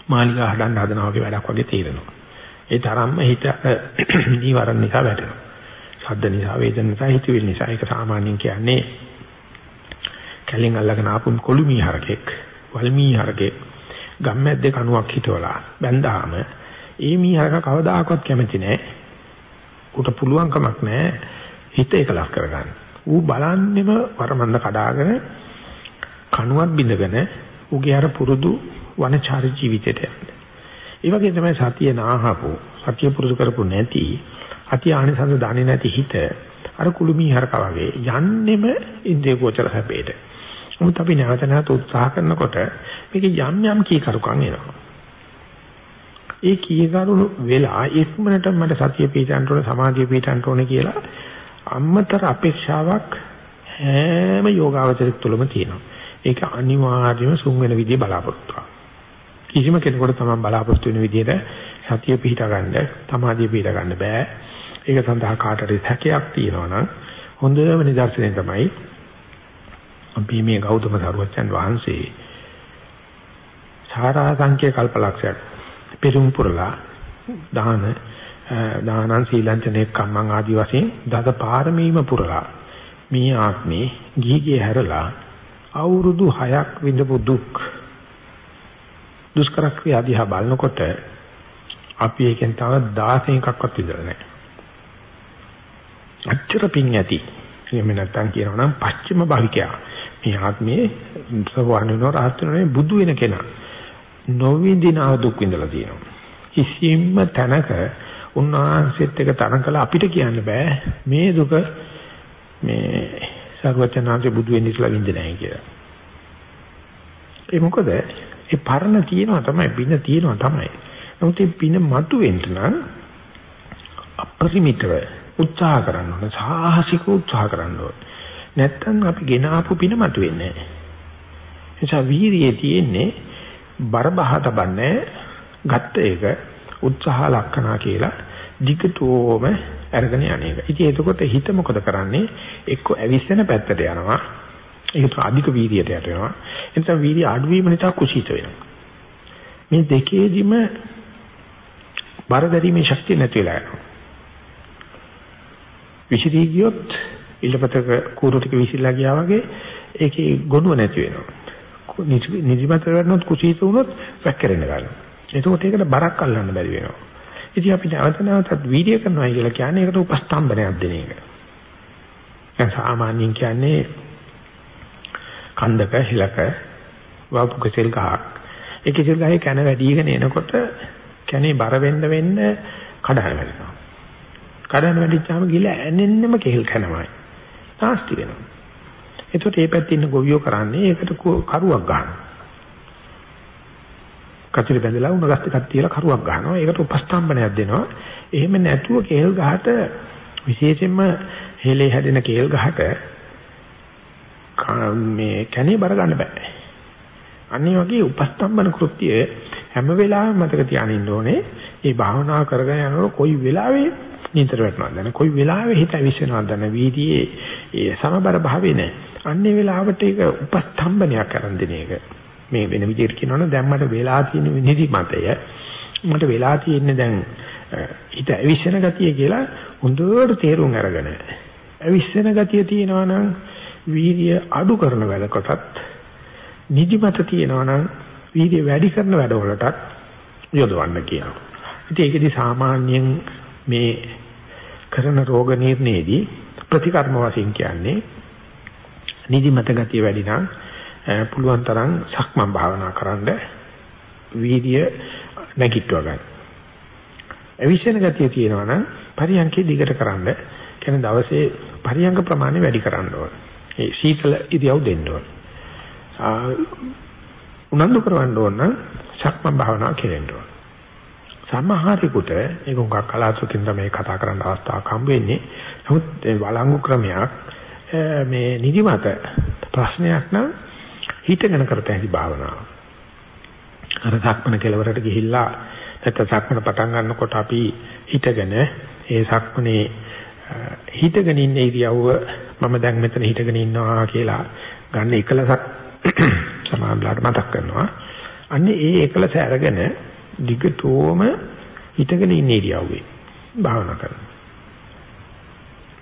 මාලිගා හදන්න හදනවා වගේ වැඩක් වගේ තේරෙනවා. ඒ තරම්ම හිත නීවරණ නිසා වැටෙනවා. සද්ද නිසා වේදන නිසා හිතවිලි නිසා ඒක සාමාන්‍යයෙන් කියන්නේ කැලින් අල්ලගෙන ආපු කොළුමී හරකෙක් වල්මී හරකෙක් ගම්මැද්දේ කණුවක් හිටවලා බැඳාම ඒ මීහරක කවදාකවත් කැමති නැහැ උට පුළුවන් කමක් නැහැ හිත එකලස් කරගන්න. ඌ බලන්නෙම වරමන්ද කඩාගෙන කණුවක් බිඳගෙන ඌගේ අර පුරුදු වනචාරී ජීවිතයට යන්න. ඒ වගේ තමයි සතිය නාහපෝ සතිය පුරුදු කරපු නැති අති ආනිසංස දන්නේ නැති හිත අර කුළුමී හරක වගේ යන්නෙම ඉන්ද්‍රිය ගෝචර හැපේට. නමුත් අපි නැවත නැවත උත්සාහ කරනකොට මේක යම් යම් කීකරුකම් එනවා. ඒ කීකරුණු වෙලා ඉක්මනට මට සතිය පිටන්න ඕන සමාධිය පිටන්න ඕන කියලා අම්මතර අපේක්ෂාවක් හැම යෝගාවචරයක් තුළම තියෙනවා. ඒක අනිවාර්යයෙන්ම සුන් වෙන විදිය බලාපොරොත්තු කිසිම කෙනෙකුට තමයි බලාපොරොත්තු වෙන විදිහට සතිය පිහිට ගන්න, සමාධිය පිහිට ගන්න බෑ. ඒක සඳහා කාටරි හැකියාවක් තියෙනවා නම් හොඳම නිදර්ශනය තමයි අපි මේ ගෞතම සරුවච්චන් වහන්සේ සාරා සංකේ කල්පලක්ෂයක් පෙරම් පුරලා දාන දානං සීලංචනේ කම්මං ආදි වශයෙන් දස පාරමීම පුරලා මේ ආත්මේ ගිහිගේ හැරලා අවුරුදු 6ක් විඳපු දුක් දුෂ්කර ක්‍රියා දිහා බලනකොට අපි එකෙන් තව 16කක්වත් විතර නැහැ. අච්චර පිං ඇති. එහෙම නැත්නම් කියනවා නම් පස්චිම භාවිකයා. මේ ආත්මයේ සවහනනෝ රාත්‍රිනේ බුදු වෙන කෙනා. නොවිඳිනා දුක් විඳලා තියෙනවා. කිසිම තැනක උන්වහන්සේත් එක තරංකලා අපිට කියන්න බෑ මේ දුක මේ සර්වචනාංශ බුදු වෙන්න ඉස්සලා විඳින්නේ නැහැ කියලා. ඒ මොකද ඒ පරණ තියෙනවා තමයි පින තියෙනවා තමයි. නමුත් ඒ පින මතුවෙන්න නම් අපරිමිතව උත්සාහ කරන්න ඕන සාහසික උත්සාහ කරන්න ඕන. නැත්තම් අපි ගෙන ආපු පින මතුවෙන්නේ නැහැ. නිසා වීරියේ තියෙන්නේ බර බහ තබන්නේ ගත්ත එක උත්සාහ ලක්කනා කියලා දිගටම අරගෙන යන්නේක. ඉතින් එතකොට හිත මොකද කරන්නේ? එක්ක ඇවිස්සෙන පැත්තට යනවා. ඒකට අධික වීර්යයට යට වෙනවා. එතන වීර්ය අඩුවීම නිසා කුසීත වෙනවා. මේ දෙකේදිම බර දැරීමේ ශක්තිය නැති වෙලා යනවා. විසිරී ගියොත් ඉලපතක කූරු ටික විසිරලා ගියා වගේ ඒකේ ගොනුව නැති වෙනවා. නිදිමත වෙනොත් කුසීත වුණොත් වැක්කරෙන්න ගන්නවා. එතකොට ඒකට බරක් අල්ලන්න බැරි වෙනවා. ඉතින් අපි නැවත නැවතත් වීඩියෝ කරනවා කියලා කියන්නේ ඒකට උපස්තම්භනයක් දෙන එක. දැන් සාමාන්‍යයෙන් කියන්නේ කන්දක හිලක වපු කෙසෙල් ගහක්. ඒ කෙසෙල් ගහේ කන වැඩිගෙන එනකොට කනේ බර වෙන්න වෙන්න කඩන වෙනවා. කඩන වැඩිච්චාම ගිල ඇනෙන්නෙම කෙහෙල් කනමයි. නාස්ති වෙනවා. එතකොට මේ පැත්තේ ඉන්න ගොවියෝ කරන්නේ ඒකට කරුවක් ගන්නවා. කචරි බැඳලා උණ ගස්ත එකක් තියලා කරුවක් ගන්නවා. ඒකට උපස්තම්භනයක් දෙනවා. එහෙම නැතුව කේල් ගහට විශේෂයෙන්ම හෙලේ හැදෙන කේල් ගහට මේ කැණේ බර ගන්න බෑ. අනිත් වගේ උපස්තම්භන කෘත්‍ය හැම වෙලාවෙම මතක තියාගන්න ඕනේ. මේ භාවනා කරගෙන යනකොට කොයි වෙලාවෙ නිතර වැටෙනවද නැත්නම් කොයි වෙලාවෙ හිත විශ්වෙනවද නැත්නම් වීදියේ ඒ සමබර භාවේ නැහැ. අන්නේ වෙලාවට ඒක උපස්තම්භනයක් කරන් දෙන එක. මේ වෙන විදිහට කියනවනම් දැන් මට වෙලා තියෙන විනිදි මතය මට වෙලා තියෙන්නේ දැන් හිත අවිශ්වෙන ගතිය කියලා හොඳට තේරුම් අරගෙන අවිශ්වෙන ගතිය තියෙනවා නම් වීර්ය අඩු කරන වැඩකටත් නිදිමත තියෙනවා නම් වීර්ය වැඩි කරන වැඩවලටත් යොදවන්න කියනවා. ඉතින් ඒකෙදි සාමාන්‍යයෙන් මේ කරන රෝග නිర్ణයේදී ප්‍රතිකර්ම වශයෙන් කියන්නේ නිදිමත ගතිය වැඩි නම් පුළුවන් තරම් සක්මන් භාවනා කරන්න වීර්ය නැගිටව ගන්න. අවිෂණ ගතිය තියෙනවා නම් පරියන්කේ දිගට කරන්න කියන්නේ දවසේ පරියන්ක ප්‍රමාණය වැඩි කරන්න ඕන. ඒ සීතල ඉරියව් දෙන්න ඕන. උනන්දු කරවන්න ඕන නම් සක්මන් භාවනා කෙරෙන්න ඕන. සමහරෙකුට ඒක උගක් කලාතුරකින් තමයි කතා කරන්න අවස්ථාවක් හම්බ වෙන්නේ. නමුත් වළංගු ක්‍රමයක් මේ නිදිමත ප්‍රශ්නයක් නම් හිතගෙන කරත හැකි භාවනාව. අර සක්මන කෙලවරට ගිහිල්ලා නැත්නම් සක්මන පටන් ගන්නකොට අපි හිතගෙන ඒ සක්මනේ හිතගෙන ඉන්න ඉරියව්ව මම දැන් මෙතන හිතගෙන ඉන්නවා කියලා ගන්න එකලසක් සමානලාට මතක් කරනවා. අන්නේ ඒ එකලස අරගෙන දිගටම හිතගෙන ඉන්න ඉරියව්වේ භාවනා කරනවා.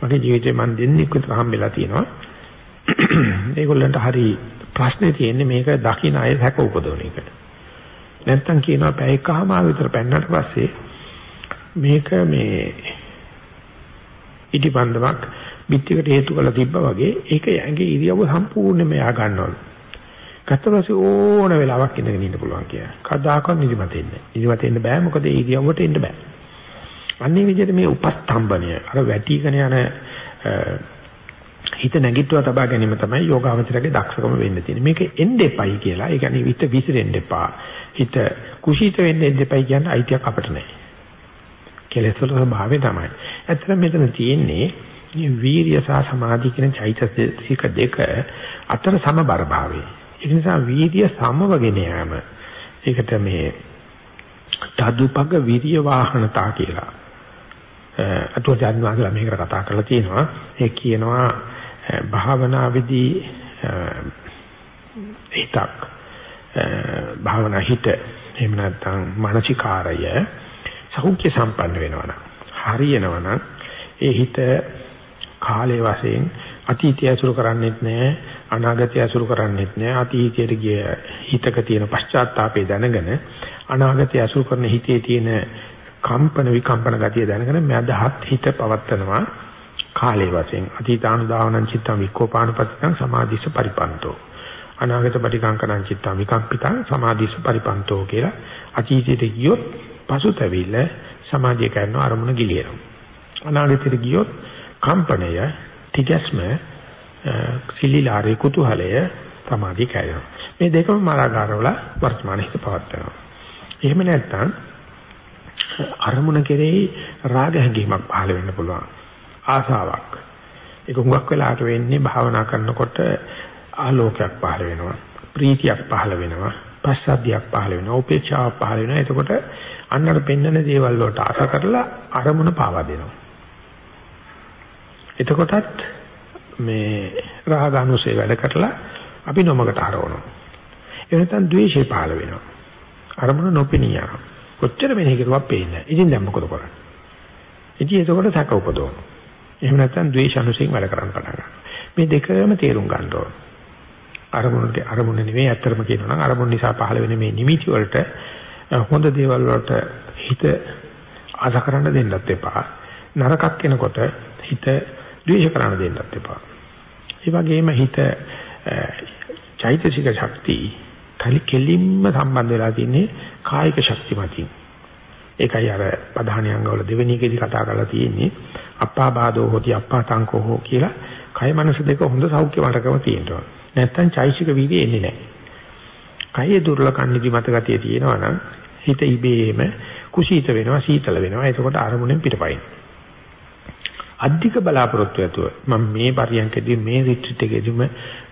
මගේ ජීවිතේ මම දෙන්නෙක් විතර හම්බෙලා තියෙනවා. ඒගොල්ලන්ට හරි ප්‍රශ්නේ තියෙන්නේ මේක දකින්න අය සැක උපදවන එක. නැත්තම් කියනවා පැය එකමාර විතර පෙන්නට පස්සේ මේක මේ ඉටිපන්දමක් පිටිකට හේතු කරලා තිබ්බා වගේ ඒක ඇඟේ ඉරියව්ව සම්පූර්ණයෙන්ම යා ගන්නවලු. ගත්තපස්සේ ඕන වෙලාවක් ඉඳගෙන ඉන්න පුළුවන් කියලා. කවදාකවත් නිදිමත එන්නේ. නිදිමත එන්න බෑ මොකද ඒ ඉරියව්වට එන්න බෑ. අන්නේ විදිහට මේ උපස්තම්භනය අර වැටිගෙන යන හිත නැගිටුවා තබා ගැනීම තමයි යෝගාවචරයේ දක්ෂකම වෙන්න තියෙන්නේ. මේක එන්න එපයි කියලා. ඒ කියන්නේ හිත විසිරෙන්න එපා. හිත කුසීත වෙන්න එන්න එපයි කියන අයිතියක් අපිට නැහැ. කෙලෙස් වල ස්වභාවය තමයි. ඇත්තට මෙතන තියෙන්නේ මේ වීරිය සහ සමාධි කියන චෛතසික දෙක අතර සමබර භාවය. ඒ නිසා වීරිය සමවගෙන යෑම. ඒකට මේ තදුපග විරිය වාහනතා කියලා. අතුජාන් වහන්සේලා මේකට කතා කරලා තියෙනවා. ඒ කියනවා භාවනාවේදී හිතක් භාවනා හිත එහෙම නැත්නම් මානසිකාරය සෞඛ්‍ය සම්පන්න වෙනවා නම් හරියනවා ඒ හිත කාලයේ වශයෙන් අතීතය අසුරු කරන්නේත් නැහැ අනාගතය අසුරු කරන්නේත් නැහැ අතීතයට ගිය හිතක තියෙන පශ්චාත්තාපය දැනගෙන අනාගතය අසුරු කරන හිතේ තියෙන කම්පන විකම්පන ගතිය දැනගෙන මදහත් හිත පවත්නවා කාලේ වශයෙන්. අතීතානුදාවනං චිත්තං වික්ඛෝපානපතිතං සමාධිස පරිපන්තෝ. අනාගත පටිකංකණං චිත්තං විකම්පිතං සමාධිස පරිපන්තෝ කියලා අතීතයට ගියොත් පසුතැවිල්ල සමාධිය කරන අරමුණ ගිලිනවා අනාගතයට ගියොත් කම්පණය තිගැස්ම සිලිලාරේ කුතුහලය සමාධිය කැරෙනවා මේ දෙකම මාර්ගාරවල වර්තමාන හිත පවත්නවා එහෙම නැත්නම් අරමුණ කෙරෙහි රාග හැඟීමක් පහළ වෙන්න පුළුවන්. ආසාවක්. ඒක හුඟක් වෙලාට වෙන්නේ භාවනා කරනකොට ආලෝකයක් පහළ වෙනවා. ප්‍රීතියක් පහළ වෙනවා. පස්සද්ධියක් පහළ වෙනවා. උපේක්ෂාවක් පහළ වෙනවා. එතකොට අන්නර පෙන්නන දේවල් වලට ආස කරලා අරමුණ පාවා දෙනවා. එතකොටත් මේ රාගානුසේ වැඩ කරලා අපි නොමකට හරවනවා. ඒ නැත්නම් ද්වේෂය පහළ වෙනවා. අරමුණ නොපෙනිය යනවා. කොච්චර මෙනෙහි කරුවක් පේන්නේ නැහැ. ඉතින් දැන් මොකද කරන්නේ? ඉතින් එතකොට සැක උපදවනවා. එහෙම නැත්නම් ද්වේෂ අනුසයෙන් වැඩ කරන්න පටන් ගන්නවා. මේ දෙකම තේරුම් ගන්න ඕන. අරමුණට අරමුණ නෙවෙයි ඇත්තටම කියනවා නම් අරමුණ නිසා පහළ වෙන මේ නිමිති වලට හොඳ දේවල් වලට හිත ආස කරන්න දෙන්නත් එපා. නරකක් වෙනකොට හිත ද්වේෂ කරන්න දෙන්නත් එපා. ඒ වගේම හිත චෛතසික ශක්තිය කලි කෙලින්ම සම්බන්ධ වෙලා තින්නේ කායික ශක්තිය මතින්. ඒකයි අර ප්‍රධානියංග වල දෙවෙනි එකේදී කතා කරලා තියෙන්නේ අප්පා බාදෝ හොති අප්පා තංකෝ හෝ කියලා කය මනස දෙක හොඳ සෞඛ්‍ය මටකම තියෙනවා. නැත්තම් චෛසික වීර්යය එන්නේ නැහැ. කයේ දුර්ලකම් නිදි මත ගතිය තියෙනවා නම් හිත ඉබේම කුසීත වෙනවා සීතල වෙනවා. එතකොට අරමුණෙන් පිටපයින්. අධික බලාපොරොත්තු ඇතුව මම මේ පරියන්කදී මේ රිට්‍රීට් එකේදීම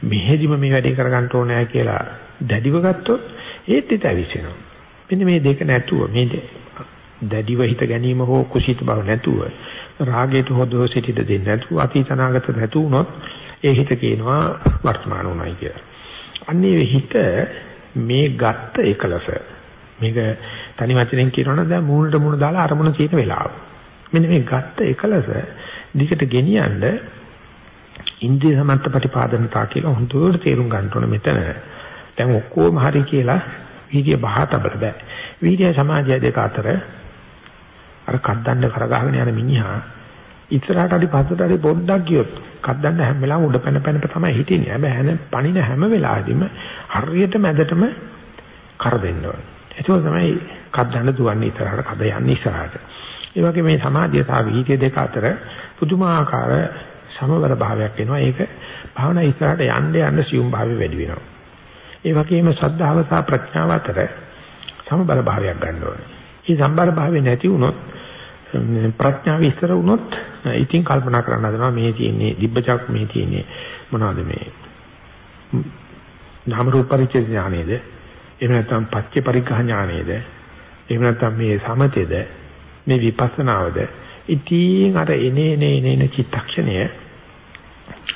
මෙහෙදිම මේ වැඩේ කරගන්න ඕනෑ කියලා දැඩිව ගත්තොත් ඒත් හිත ඇවිස්සෙනවා. මෙන්න මේ දෙක නැතුව මේ දැඩිව හිත ගැනීම හෝ කුසීත බව නැතුව රාගයට හොදව සිටිද දෙන්නේ නැතුව අතීතනාගත නැතු වුණොත් ඒ හිත කියනවා වර්තමාන උනායි කියලා. අන්නේ හිත මේ ගත්ත එකලස මේක තනි වචනෙන් කියනවනම් දැන් මූණට මූණ දාලා අරමුණ තියෙන වෙලාව. මෙන්න මේ ගත්ත එකලස දිගට ගෙනියන්න ඉන්ද්‍රිය සමත්ත ප්‍රතිපාදනතා කියලා හොඳට තේරුම් ගන්න ඕන මෙතන. දැන් ඔක්කොම හරි කියලා වීර්ය බහතබල බෑ. වීර්ය සමාධිය දෙක අතර අර කද්දන්න කරගහගෙන යන මිනිහා ඉස්සරහට හරි පස්සට හරි පොඩ්ඩක් ගියොත් කද්දන්න හැම වෙලාවෙම උඩ පැන පැන තමයි හිටින්නේ. හැබැයි හැම පණින හැම වෙලාවෙදිම හරියට මැදටම කර දෙන්න ඕනේ. ඒක තමයි කද්දන්න දුවන්නේ ඉස්සරහට කද යන්නේ ඉස්සරහට. ඒ වගේ මේ සමාධිය සහ වීර්ය දෙක අතර පුදුමාකාර සමවර භාවයක් එනවා. ඒක භාවනා ඉස්සරහට යන්න යන්න සියුම් භාවය වැඩි වෙනවා. ඒ වගේම ශ්‍රද්ධාව සහ ප්‍රඥාව අතර සමබර භාවයක් ගන්න ඕනේ. මේ සම්බර භාවය නැති වුණොත් ප්‍රඥාව ඉස්සර වුණොත් ඉතින් කල්පනා කරන්න හදනවා මේ තියෙන්නේ දිබ්බචක් මේ තියෙන්නේ මොනවද මේ නාම රූප පරිච්ඡේද ඥානයේද එහෙම නැත්නම් පච්ච පරිග්‍රහ ඥානයේද එහෙම නැත්නම් මේ සමතේද මේ විපස්සනාවද ඉතින් අර එනේ නේ නේ චිත්තක්ෂණය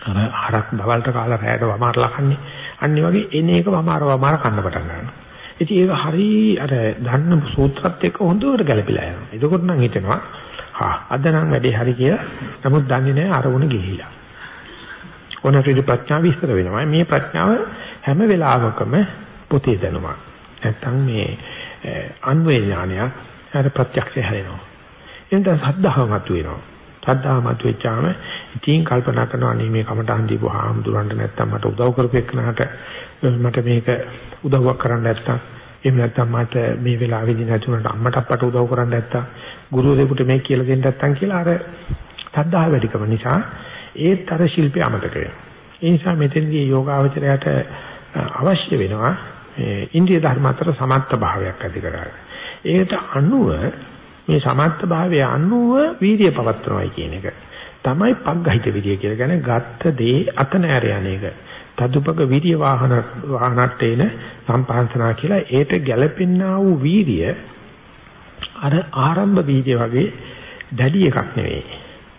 අර හරක් දවල්ට කාලා රැයට වමාරලා කන්නේ අන්න වගේ එන එක වමාර වමාර කන්න පටන් ගන්නවා. ඉතින් ඒක හරි අර ධන්න සූත්‍රات එක්ක හොඳට ගැලපිලා යනවා. එතකොට නම් හිතෙනවා හා අද නම් වැඩේ හරි කියලා. නමුත් දන්නේ නැහැ අරමුණ ගිහිලා. ඕනෑම ප්‍රඥාව විස්තර වෙනවා. මේ ප්‍රඥාව හැම වෙලාවකම පොතේ දැනුමක්. නැත්තම් මේ අන්වේ ඥානයක් අර ප්‍රත්‍යක්ෂය හැරෙනවා. එතන සද්ධාව මතුවෙනවා. සද්ධාව මතුවෙච්චාම ඉතින් කල්පනා කරනවා අනේ මේ කමටහන් දීපු හාමුදුරන්ට නැත්තම් මට උදව් කරපු එක්කනට මට මේක උදව්වක් කරන්න නැත්තම් එහෙම නැත්තම් මට මේ වෙලාවේදී නැතුණට අම්මට අප්පට උදව් කරන්න නැත්තම් ගුරුවරයෙකුට මේ කියලා දෙන්න නැත්තම් කියලා අර සද්ධාව වැඩිකම නිසා ඒත් අර ශිල්පය අමතක වෙනවා. ඒ නිසා මෙතනදී යෝගාවචරයට අවශ්‍ය වෙනවා ඉන්දිය ධර්ම අතර සමත්ත භාවයක් ඇති කරගන්න. ඒකට අනුව මේ සමත්ත භාවය අනුව වීර්ය පවත්වනවායි කියන එක. තමයි පග්ගහිත විරිය කියලා කියන්නේ ගත්ත දේ අත නෑර යන එක. තදුපක විරිය වාහන වාහනට්ටේන සම්පාංශනා කියලා ඒට ගැළපෙන්නා වූ වීර්ය අර ආරම්භ වීර්ය වගේ දැඩි එකක් නෙවෙයි.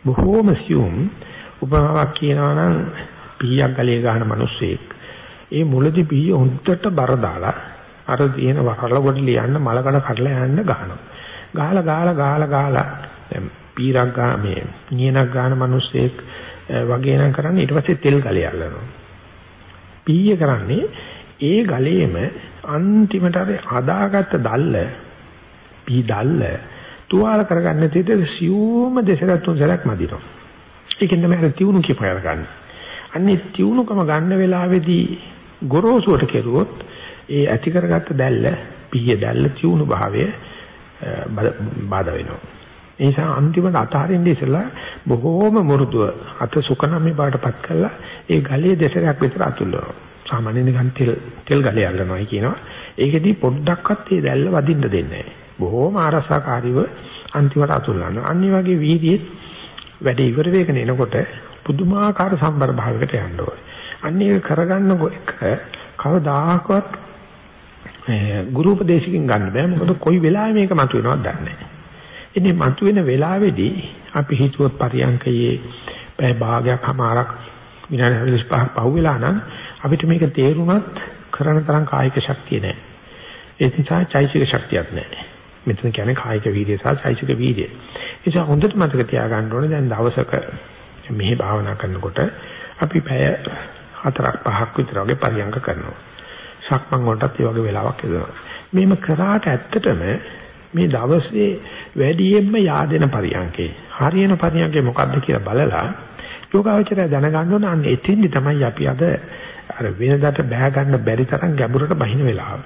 බොහෝම සියුම් උපමාවක් කියනවා නම් පීයක් ගලේ ගන්න මිනිස්සෙක් ඒ මුලදී පීය හොන්දට බර දාලා අර තියෙන වහල කොට ලියන්න මලකඩ කඩලා යන්න ගහනවා. ගහලා ගහලා ගහලා ගහලා දැන් පීරක් ගා මේ නියනක් ගන්න මිනිස්සෙක් වගේ නම් කරන්නේ ඊට පස්සේ තෙල් ගලේ අල්ලනවා. පීය කරන්නේ ඒ ගලේම අන්තිමට අර හදාගත්ත දැල්ල පී දැල්ල තුවාල කරගන්න තියෙද සියුම දෙසරක් තුන් සැරයක් මදිනවා. ඒකෙන් තමයි අර තියුණු කියපය ගන්න. අන්නේ තියුණුකම ගන්න වෙලාවේදී ගොරෝසුවට කෙරුවොත් ඒ ඇති කරගත්ත දැල්ල පිහිය දැල්ල තියුණු භාවය බාධා වෙනවා. ඒ නිසා අන්තිමට අතහරින්න ඉස්සලා බොහෝම මුරුදුව අත සුකනමේ බාටපත් කළා ඒ ගලේ දෙසරයක් විතර අතුල්ලනවා. සාමාන්‍යයෙන් නිකන් තෙල් තෙල් ගලේ අල්ලනවා කියනවා. ඒකෙදි පොඩ්ඩක්වත් ඒ දැල්ල වදින්න දෙන්නේ නැහැ. බොහෝම ආරසකාරීව අන්තිමට අතුල්ලනවා. අනිත් වගේ වීදියේ වැඩ ඉවර වෙගෙන එනකොට පුදුමාකාර සම්බර භාවයකට යන්න ඕනේ. අන්න ඒක කරගන්න එක කවදාකවත් ගුරු උපදේශකින් ගන්න බෑ. මොකද කොයි වෙලාවෙ මේක මතුවෙනවද දන්නේ නැහැ. ඉතින් මතුවෙන වෙලාවේදී අපි හිතුවොත් පරියන්කයේ පැය භාගයක් හමාරක් විනාඩි 45ක් පහුවෙලා නම් අපිට මේක තේරුණත් කරන තරම් කායික ශක්තිය නැහැ. ඒ නිසා චෛතසික ශක්තියක් නැහැ. මෙතන කියන්නේ කායික වීර්යය සහ චෛතසික වීර්යය. ඒ නිසා හොඳට මතක තියාගන්න ඕනේ දැන් දවසක මෙහි භාවනා කරනකොට අපි පැය හතරක් පහක් විතර වගේ පරියන්ක කරනවා. සක්මන් වලටත් ඒ වගේ වෙලාවක් යොදවනවා. මේම කරාට ඇත්තටම මේ දවසේ වැඩියෙන්ම yaadෙන පරියන්කේ හරියන පරියන්කේ මොකද්ද කියලා බලලා යෝගාවචරය දැනගන්න ඕන අන්න එතෙන්දි තමයි අපි අද අර වෙනදාට බෑ ගන්න බැරි තරම් ගැඹුරට බහින වෙලාව.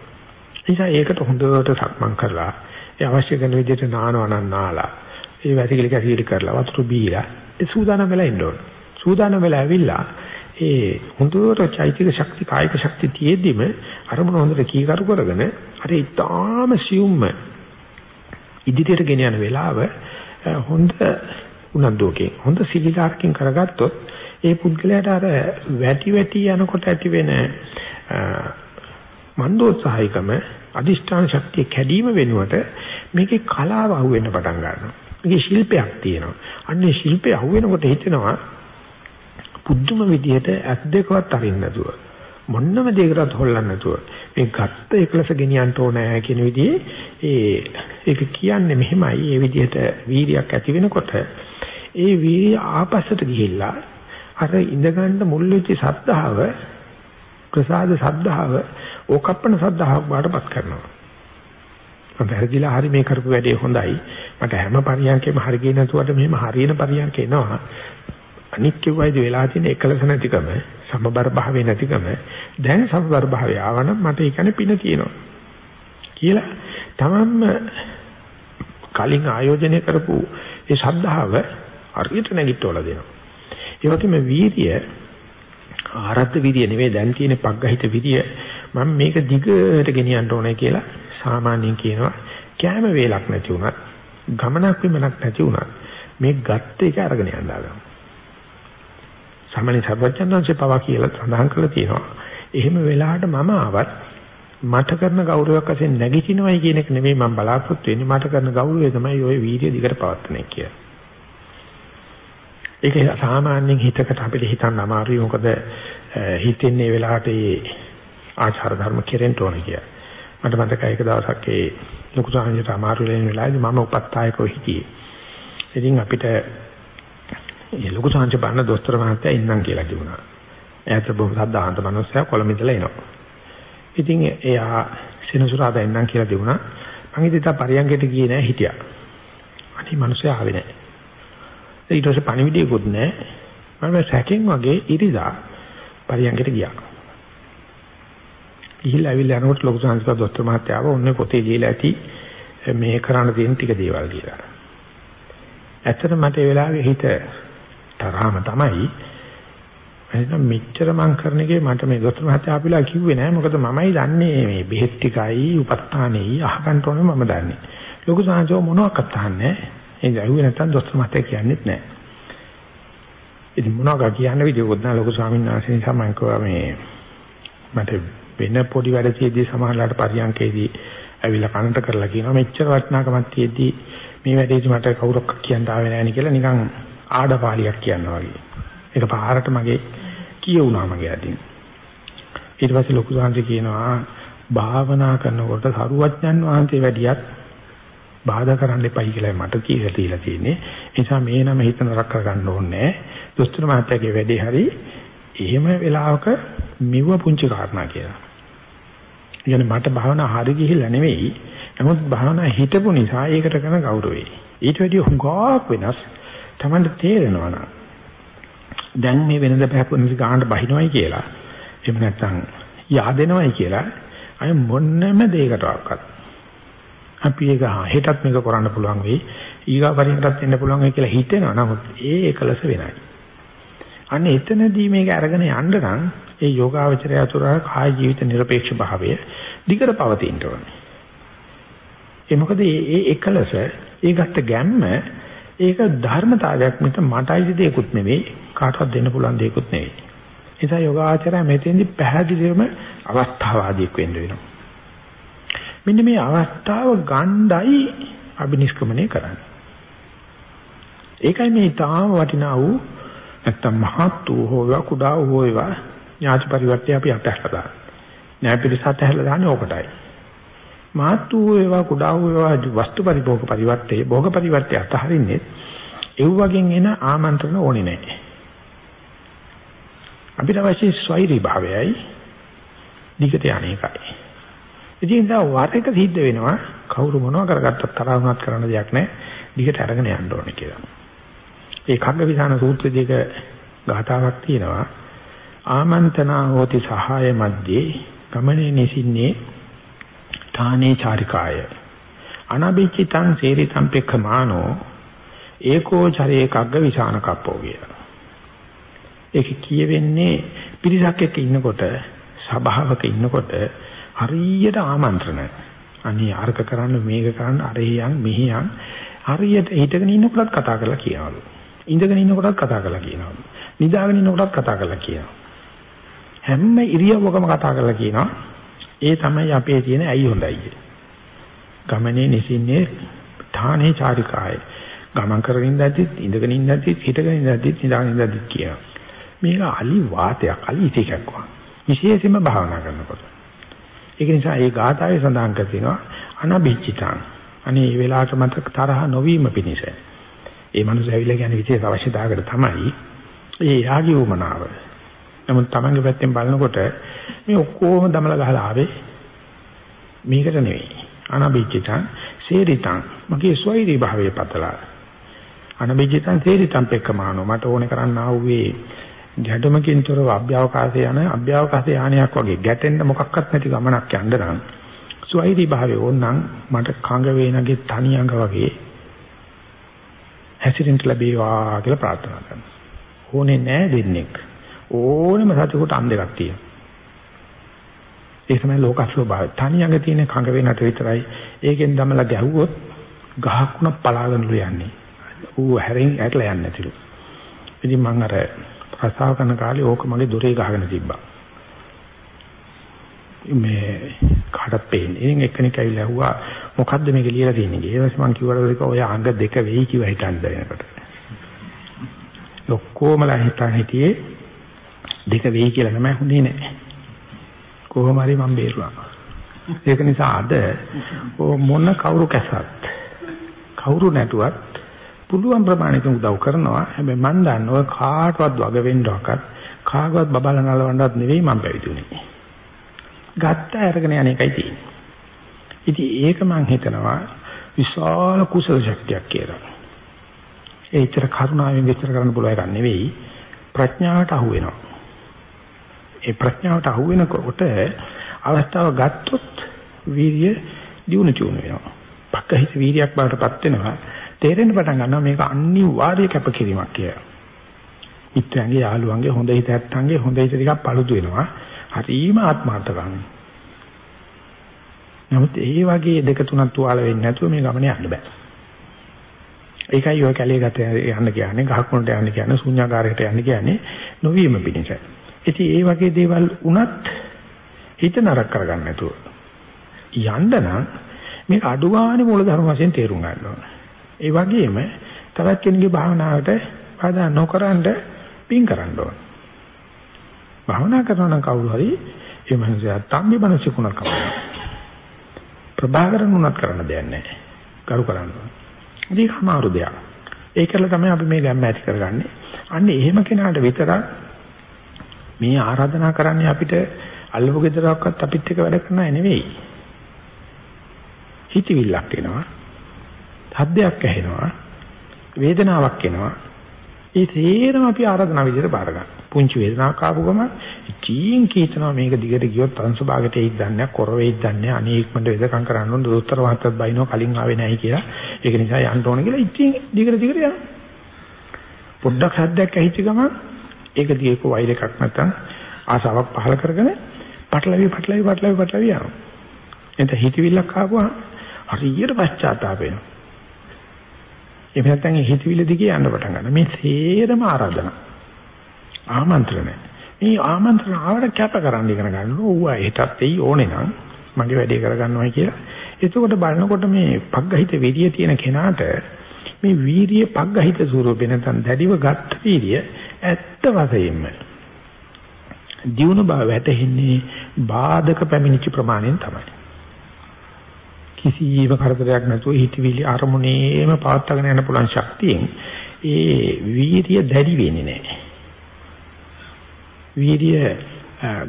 නිසා ඒකට හොඳට සක්මන් කරලා ඒ අවශ්‍ය කරන විදිහට නානවනම් නාලා ඒ වැසිකිලි කැසිකිලි කරලා වතුර බීලා ඒ සූදානම් වෙලා ඉන්න ඕන. සූදානම් වෙලා ඇවිල්ලා ඒ හොඳට චෛතික ශක්ති කායික ශක්ති තියෙද්දිම අරමුණ හොඳට කීකරු කරගෙන අර ඊටාම සියුම්ම ඉදිරියට ගෙන යන වෙලාව හොඳ උනන්දුවකින් හොඳ සිලිලාරකින් කරගත්තොත් ඒ පුද්ගලයාට අර වැටි වැටි යනකොට ඇති වෙන මන්දෝත්සාහිකම අදිෂ්ඨාන ශක්තිය කැඩීම වෙනුවට මේකේ කලාව අහුවෙන්න පටන් ගන්නවා. මේකේ ශිල්පයක් තියෙනවා. අන්නේ ශිල්පය අහුවෙනකොට හිතෙනවා පුදුම විදිහට ඇස් දෙකවත් අරින්න නැතුව මොන්නම දෙයකටත් හොල්ලන්න නැතුව මේ ගත්ත එකලස ගෙනියන්න ඕනෑ කියන විදිහේ ඒ ඒක කියන්නේ මෙහෙමයි ඒ විදිහට වීරියක් ඇති වෙනකොට ඒ වීරිය ආපස්සට ගිහිල්ලා අර ඉඳගන්න මුල් වෙච්ච සද්ධාව ප්‍රසාද සද්ධාව ඕකප්පන සද්ධාවක් බාටපත් කරනවා. මම වැරදිලා හරි මේ කරපු වැඩේ හොඳයි. මට හැම පරියන්කෙම හරි ගියේ නැතුවට මෙහෙම හරියන පරියන්ක එනවා. අනික් කිව්වයිද වෙලා තියෙන එකලස නැතිකම, සමබර භාවයේ නැතිකම. දැන් සමබර භාවය ආවනම් මට ඒ කියන්නේ පින තියෙනවා. කියලා තමන්ම කලින් ආයෝජනය කරපු ඒ ශද්ධාව හරියට නැගිටවලා දෙනවා. ඒ වගේම වීර්ය ආරද්ධ විරිය නෙවෙයි දැන් තියෙන පග්ගහිත විරිය මම මේක දිගට ගෙනියන්න ඕනේ කියලා සාමාන්‍යයෙන් කියනවා. කැම වේලක් නැති වුණත් ගමනක් විමනක් නැති වුණත් මේ ගත්ත එක අරගෙන යන්න ආගම. සාමාන්‍ය සර්වඥාන්සේ පවා කියලා සඳහන් කරලා තියෙනවා. එහෙම වෙලාවට මම ආවත් මට කරන ගෞරවයක් වශයෙන් නැගිටිනවයි කියන එක නෙමෙයි මම බලාපොරොත්තු වෙන්නේ. මට කරන ගෞරවය තමයි ওই වීර්ය දිගට පවත්වන එක කියලා ඒක සාමාන්‍යයෙන් හිතකට අපිට හිතන්න අමාරුයි මොකද හිතෙන්නේ වෙලාවට ඒ ආචාර ධර්ම කෙරෙන්න ඕන කියලා. මට මතකයි එක දවසක් ඒ ලොකු සාහිත්‍ය අමාරු වෙන වෙලාවේදී මම උපත්ායකව හිටියේ. ඉතින් අපිට ඒ ලොකු සාහිත්‍ය බන්න දොස්තර මහත්තයා ඉන්නම් කියලා කිව්වා. එයාට බොහොම සද්දාන්ත මිනිස්සයා කොළඹ ඉඳලා එනවා. ඉතින් එයා සෙනසුරාදා ඉන්නම් කියලා දුණා. මම ඉතින් තා පරියංගයට ගියේ නෑ හිටියා. අනිත් මිනිස්සයා ආවේ නෑ. ඊට පස්සේ පණිවිඩයක්වත් නැහැ. මම සැකෙන් වගේ ඉරිදා පරියන්කට ගියා. ගිහිල්ලා ඇවිල්ලා යනකොට ලොකු සංස්කෘත දොස්තර මහත්තයාව ඔන්නේ පොතේ ලියලා ඇති මේ කරන්න තියෙන ටික දේවල් කියලා. ඇත්තට මට ඒ වෙලාවේ හිත තරහම තමයි එහෙනම් මෙච්චර මං කරන එකේ මට මේ දොස්තර මහත්තයා අපිලා කිව්වේ නෑ මොකද මමයි දන්නේ මේ බෙහෙත් ටිකයි උපස්ථානෙයි අහගන්න ඕනේ මම දන්නේ. ලොකු සංස්කෘත මොනවාක්වත් අහන්නේ නෑ. ඒ ඇහුවේ නැත්තම් දොස්තර මහත්තයා කියන්නෙත් නැහැ. ඉතින් මොනවා කියන්න විදියකුත් නැහැ ලොකු ස්වාමීන් වහන්සේ නිසා මම කිව්වා මේ මට වෙන පොඩි වැඩ තියෙද්දි සමහරලාට පරියන්කේදී ඇවිල්ලා කනට කරලා කියනවා මෙච්චර වටිනාකමක් තියෙද්දි මේ වැඩේදි මට කවුරක් කියන්න ආවේ නැහැ නේ කියලා නිකන් ආඩපාලියක් කියනවා වගේ. ඒක පාරට මගේ කියුණා මගේ අතින්. ඊට පස්සේ ලොකු සාංශ කියනවා භාවනා කරනකොට සරුවඥන් වහන්සේ වැඩියත් බාධා කරන්න එපයි කියලා මට කියලා තියලා තියෙන්නේ. ඒ නිසා මේ නම හිත නරක කරගන්න ඕනේ. දොස්තර මහත්තයාගේ වැඩේ හරි එහෙම වෙලාවක මෙව පුංචි කාරණා කියලා. يعني මට භාවනා හරි ගිහිල්ලා නෙවෙයි. නමුත් භාවනා හිතපු නිසා ඒකට කරන ගෞරවය. ඊට වැඩිය හුඟක් වෙනස්. Tamanට තේරෙනවා නම් දැන් මේ වෙනද පැහැපුණු ගානට බහිනවයි කියලා. එහෙම නැත්නම් yaadෙනවයි කියලා අය මොන්නම දෙයකටවත් අපි ඒක හෙටත් මේක කරන්න පුළුවන් වෙයි. ඊගා පරිණතත් එන්න පුළුවන් වෙයි කියලා හිතෙනවා. නමුත් ඒ එකලස වෙනයි. අන්න එතනදී මේක අරගෙන යන්න නම් ඒ යෝගාවචරය අතුර කාය ජීවිත নিরপেক্ষ භාවය දිගට පවතින්න ඕනේ. ඒ මොකද මේ එකලස ඒ ගත්ත ගැම්ම ඒක ධර්මතාවයක් මිස මටයි දෙයක්ුත් නෙවෙයි කාටවත් දෙන්න පුළුවන් දෙයක්ුත් නෙවෙයි. ඒ නිසා යෝගාචරය මෙතෙන්දි පැහැදිලිවම අවස්ථාවාදීක් වෙන්න වෙනවා. මෙන්න මේ අවස්ථාව ගණ්ඩයි අබිනිෂ්ක්‍මණය කරන්නේ. ඒකයි මේ තාම වටිනා වූ නැත්තම් මහත් වූ හෝ වේවා කුඩා වූ වේවා ඥාති පරිවර්තය අපි අතහැරලා දානවා. න්‍යාය පිළිස අතහැරලා දාන්නේ ඕකටයි. මහත් වූ වේවා කුඩා වූ වේවා වස්තු පරිභෝග පරිවර්තය භෝග පරිවර්තය අතහරින්නේ ඒ වගේන් එන ආමන්ත්‍රණ ඕනේ නැහැ. අපිට අවශ්‍ය ස්වෛරී භාවයයි දිගට යන්නේකයි. ඉතින් දා වර එක සිද්ධ වෙනවා කවුරු මොනවා කරගත්තත් තරහ වුණත් කරන්න දෙයක් නැහැ. දිගට අරගෙන යන්න ඕනේ කියලා. ඒ කග්ගවිධාන සූත්‍රයේදී ගාථාවක් තියෙනවා. ආමන්ත්‍රණා හෝති සහාය මැද්දේ ගමනේ නිසින්නේ ථානේ චාරිකාය අනබිචිතං සේරිතං පෙක්ඛමානෝ ඒකෝ චරේ කග්ග විසාන කප්පෝ කියලා. ඒක කියවෙන්නේ පිරිසක් එක්ක ඉන්නකොට සභාවක ඉන්නකොට හරියට ආමන්ත්‍රණ. අනේ අර්ග කරන්න මේක කරන්න අරහියන් මෙහියන් හරියට හිටගෙන ඉන්නකොටත් කතා කරලා කියනවලු. ඉඳගෙන ඉන්නකොටත් කතා කරලා කියනවලු. නිදාගෙන ඉන්නකොටත් කතා කරලා කියනවා. හැම ඉරියව්වකම කතා කරලා කියනවා. ඒ තමයි අපේ තියෙන ඇයි හොඳයි ගමනේ නිසින්නේ ඨානේ චාරිකාය. ගමන් කරගෙන ඉඳද්දිත් ඉඳගෙන ඉඳද්දිත් හිටගෙන ඉඳද්දිත් නිදාගෙන ඉඳද්දිත් කියනවා. මේක අලි වාතයක් අලි ඉතිකක් වගේ. විශේෂයෙන්ම භාවනා කරනකොට. ඒක නිසා ඒ ගාථාවේ සඳහන් කර තිනවා අනබිච්චිතං. අනේ මේ වෙලාවට මත තරහ නොවීම පිණිස. ඒ මනුස්ස ඇවිල්ලා කියන්නේ විශේෂ අවශ්‍යතාවකට තමයි. ඒ යාගී වමනාව. නමුත් Tamange පැත්තෙන් බලනකොට මේ ඔක්කොම දමල ගහලා ආවේ මේකට නෙවෙයි. අනබිච්චිතං සේරිතං මගේ ස්වෛරී භාවයේ පතලා. අනබිච්චිතං සේරිතං පෙක්කමානෝ මට ඕනේ කරන්න ආවේ ගැටුමකින් තොරව අභ්‍යවකාශය යන අභ්‍යවකාශ යානයක් වගේ ගැටෙන්න මොකක්වත් නැති ගමනක් යන්න නම් ස්වෛරී භාවය ඕනනම් මට කඟ වේනගේ තනි අඟ වගේ හැසිරෙන්න ලැබේවා කියලා ප්‍රාර්ථනා කරනවා. ඕනේ නැහැ දෙන්නෙක්. ඕනෙම සතෙකුට අන් දෙකක් තියෙනවා. ඒ තමයි ලෝක ස්වභාවය. තනි අඟ තියෙන කඟ වේනට විතරයි ඒකෙන් දමලා ගැහුවොත් ගහක් උන පලාගෙන යන්නේ. ඌ හැරෙන් ඇట్లా යන්නේ නැතිලු. ඉතින් මම අර රසාව කරන කාලේ ඕක මගේ දොරේ ගහගෙන තිබ්බා. මේ කාටත් පේන්නේ. ඉතින් එක්කෙනෙක් ඇවිල්ලා ඇහුවා මොකද්ද මේක ලියලා තියෙන්නේ කියලා. ඊට පස්සේ මම කිව්වට ඔය අංග දෙක වෙයි කිව්වා හිතන්න දැනකට. ඔක්කොමලා හිතන් හිටියේ දෙක වෙයි කියලා තමයි හුනේ නැහැ. කොහොම හරි මම බේරුවා. ඒක නිසා අද මොන කවුරු කැසත් කවුරු නැතුවත් පුළුවන් ප්‍රමාණයක උදව් කරනවා. හැබැයි මම දන්නේ ඔය කාටවත් වග වෙන්නවක්වත් කාගවත් බබලා නලවන්නවත් නෙවෙයි මම පැවිදුනේ. ගත්ත අරගෙන යන එකයි තියෙන්නේ. ඉතින් ඒක මම හිතනවා විශාල කුසල ශක්තියක් කියලා. ඒ ඉතර කරුණාවෙන් විස්තර කරන්න පුළුවන් එකක් නෙවෙයි ප්‍රඥාවට අහු වෙනවා. ඒ ප්‍රඥාවට අහු වෙනකොට අවස්ථාව ගත්තොත් වීර්ය දියුණු චුණු වෙනවා. පක්කහිත වීර්යයක් බවටපත් වෙනවා. තේරෙන්න පටන් ගන්නවා මේක අනිවාර්ය කැපකිරීමක් කියලා. මිත්‍රයන්ගේ යාළුවන්ගේ හොඳ හිත ඇත්තන්ගේ හොඳ හිත ටිකක් paludu වෙනවා. හරිම ආත්මార్థකාමී. නමුත් ඒ වගේ දෙක තුනක් තුවාල වෙන්නේ නැතුව මේ ගමනේ යන්න බෑ. ඒකයි ඔය කැලේ ගත යන්න කියන්නේ ගහක් වලට යන්න කියන්නේ ශුන්‍යාකාරයකට යන්න කියන්නේ නොවීම පිණිස. ඉතින් ඒ වගේ දේවල් වුණත් හිත නරක කරගන්න නැතුව යන්න නම් මේක අඩුවානේ මූල ධර්ම වශයෙන් තේරුම් ගන්න ඕනේ. ඒ වගේම තවත් කෙනෙකුගේ භාවනාවට බාධා නොකරනද පින් කරන්න ඕන. භාවනා කරනවා නම් කවුරු හරි ඒ මනුස්සයා තම්බි මනුස්සකුණක් කරනවා. ප්‍රභාකරන් උනත් කරන්න දෙයක් නැහැ. කරු කරන්න ඕන. ඒක අමාරු දෙයක්. ඒකල තමයි අපි මේ ගැම්ම ඇති කරගන්නේ. අන්න එහෙම කෙනාට විතරක් මේ ආරාධනා කරන්නේ අපිට අල්ලපු ගෙදරක්වත් අපිත් එක්ක වැඩ කරන්නයි නෙවෙයි. හිතවිල්ලක් එනවා. හද්දයක් ඇහෙනවා වේදනාවක් එනවා ඒ තේරම අපි ආරාධනා විදිහට බාර ගන්න. පුංචි වේදනාවක් ආපු ගම චීන් කීතනවා මේක දිගට ගියොත් අංශ භාගයට එයිද දන්නේ කොර වෙයිද දන්නේ අනේ ඉක්මනට වෙදකම් කරන්න ඕන දොස්තර මහත්තයත් බයිනෝ කලින් ආවේ නැහැ කියලා. ඒක නිසා යන්න ඕන කියලා ඉතින් දිගට දිගට යනවා. පොඩ්ඩක් සද්දයක් ඇහිච්ච ගම ඒක දිගේක වෛර එකක් නැත්තම් ආසාවක් පහල කරගෙන පටලවි පටලවි පටලවි පටලවි යනවා. එතන හිතවිල්ලක් ආවම හරියට පශ්චාත්තාප වෙනවා. එහෙම නැත්නම් ඒ හිතවිලි දිගේ යන්න පටන් ගන්නවා. මේ සේරම ආරාධනා. ආමන්ත්‍රණය. මේ ආමන්ත්‍රණ ආවට කැප කරන්න ඉගෙන ගන්න ඕවා හිතත් එයි ඕනේ නම් මගේ වැඩේ කරගන්නවයි කියලා. එතකොට බලනකොට මේ පග්ගහිත විරිය තියෙන කෙනාට මේ වීරිය පග්ගහිත ස්වරූපේ නැත්නම් දැඩිව ගත්ත වීරිය ඇත්ත වශයෙන්ම දියුණු බව වැටෙන්නේ බාධක පැමිණිච්ච ප්‍රමාණයෙන් තමයි. කිසියම් කරදරයක් නැතුව හිතවිලි අරමුණේම පවත්වාගෙන යන්න පුළුවන් ශක්තියෙන් ඒ වීර්ය දැඩි වෙන්නේ නැහැ. වීර්ය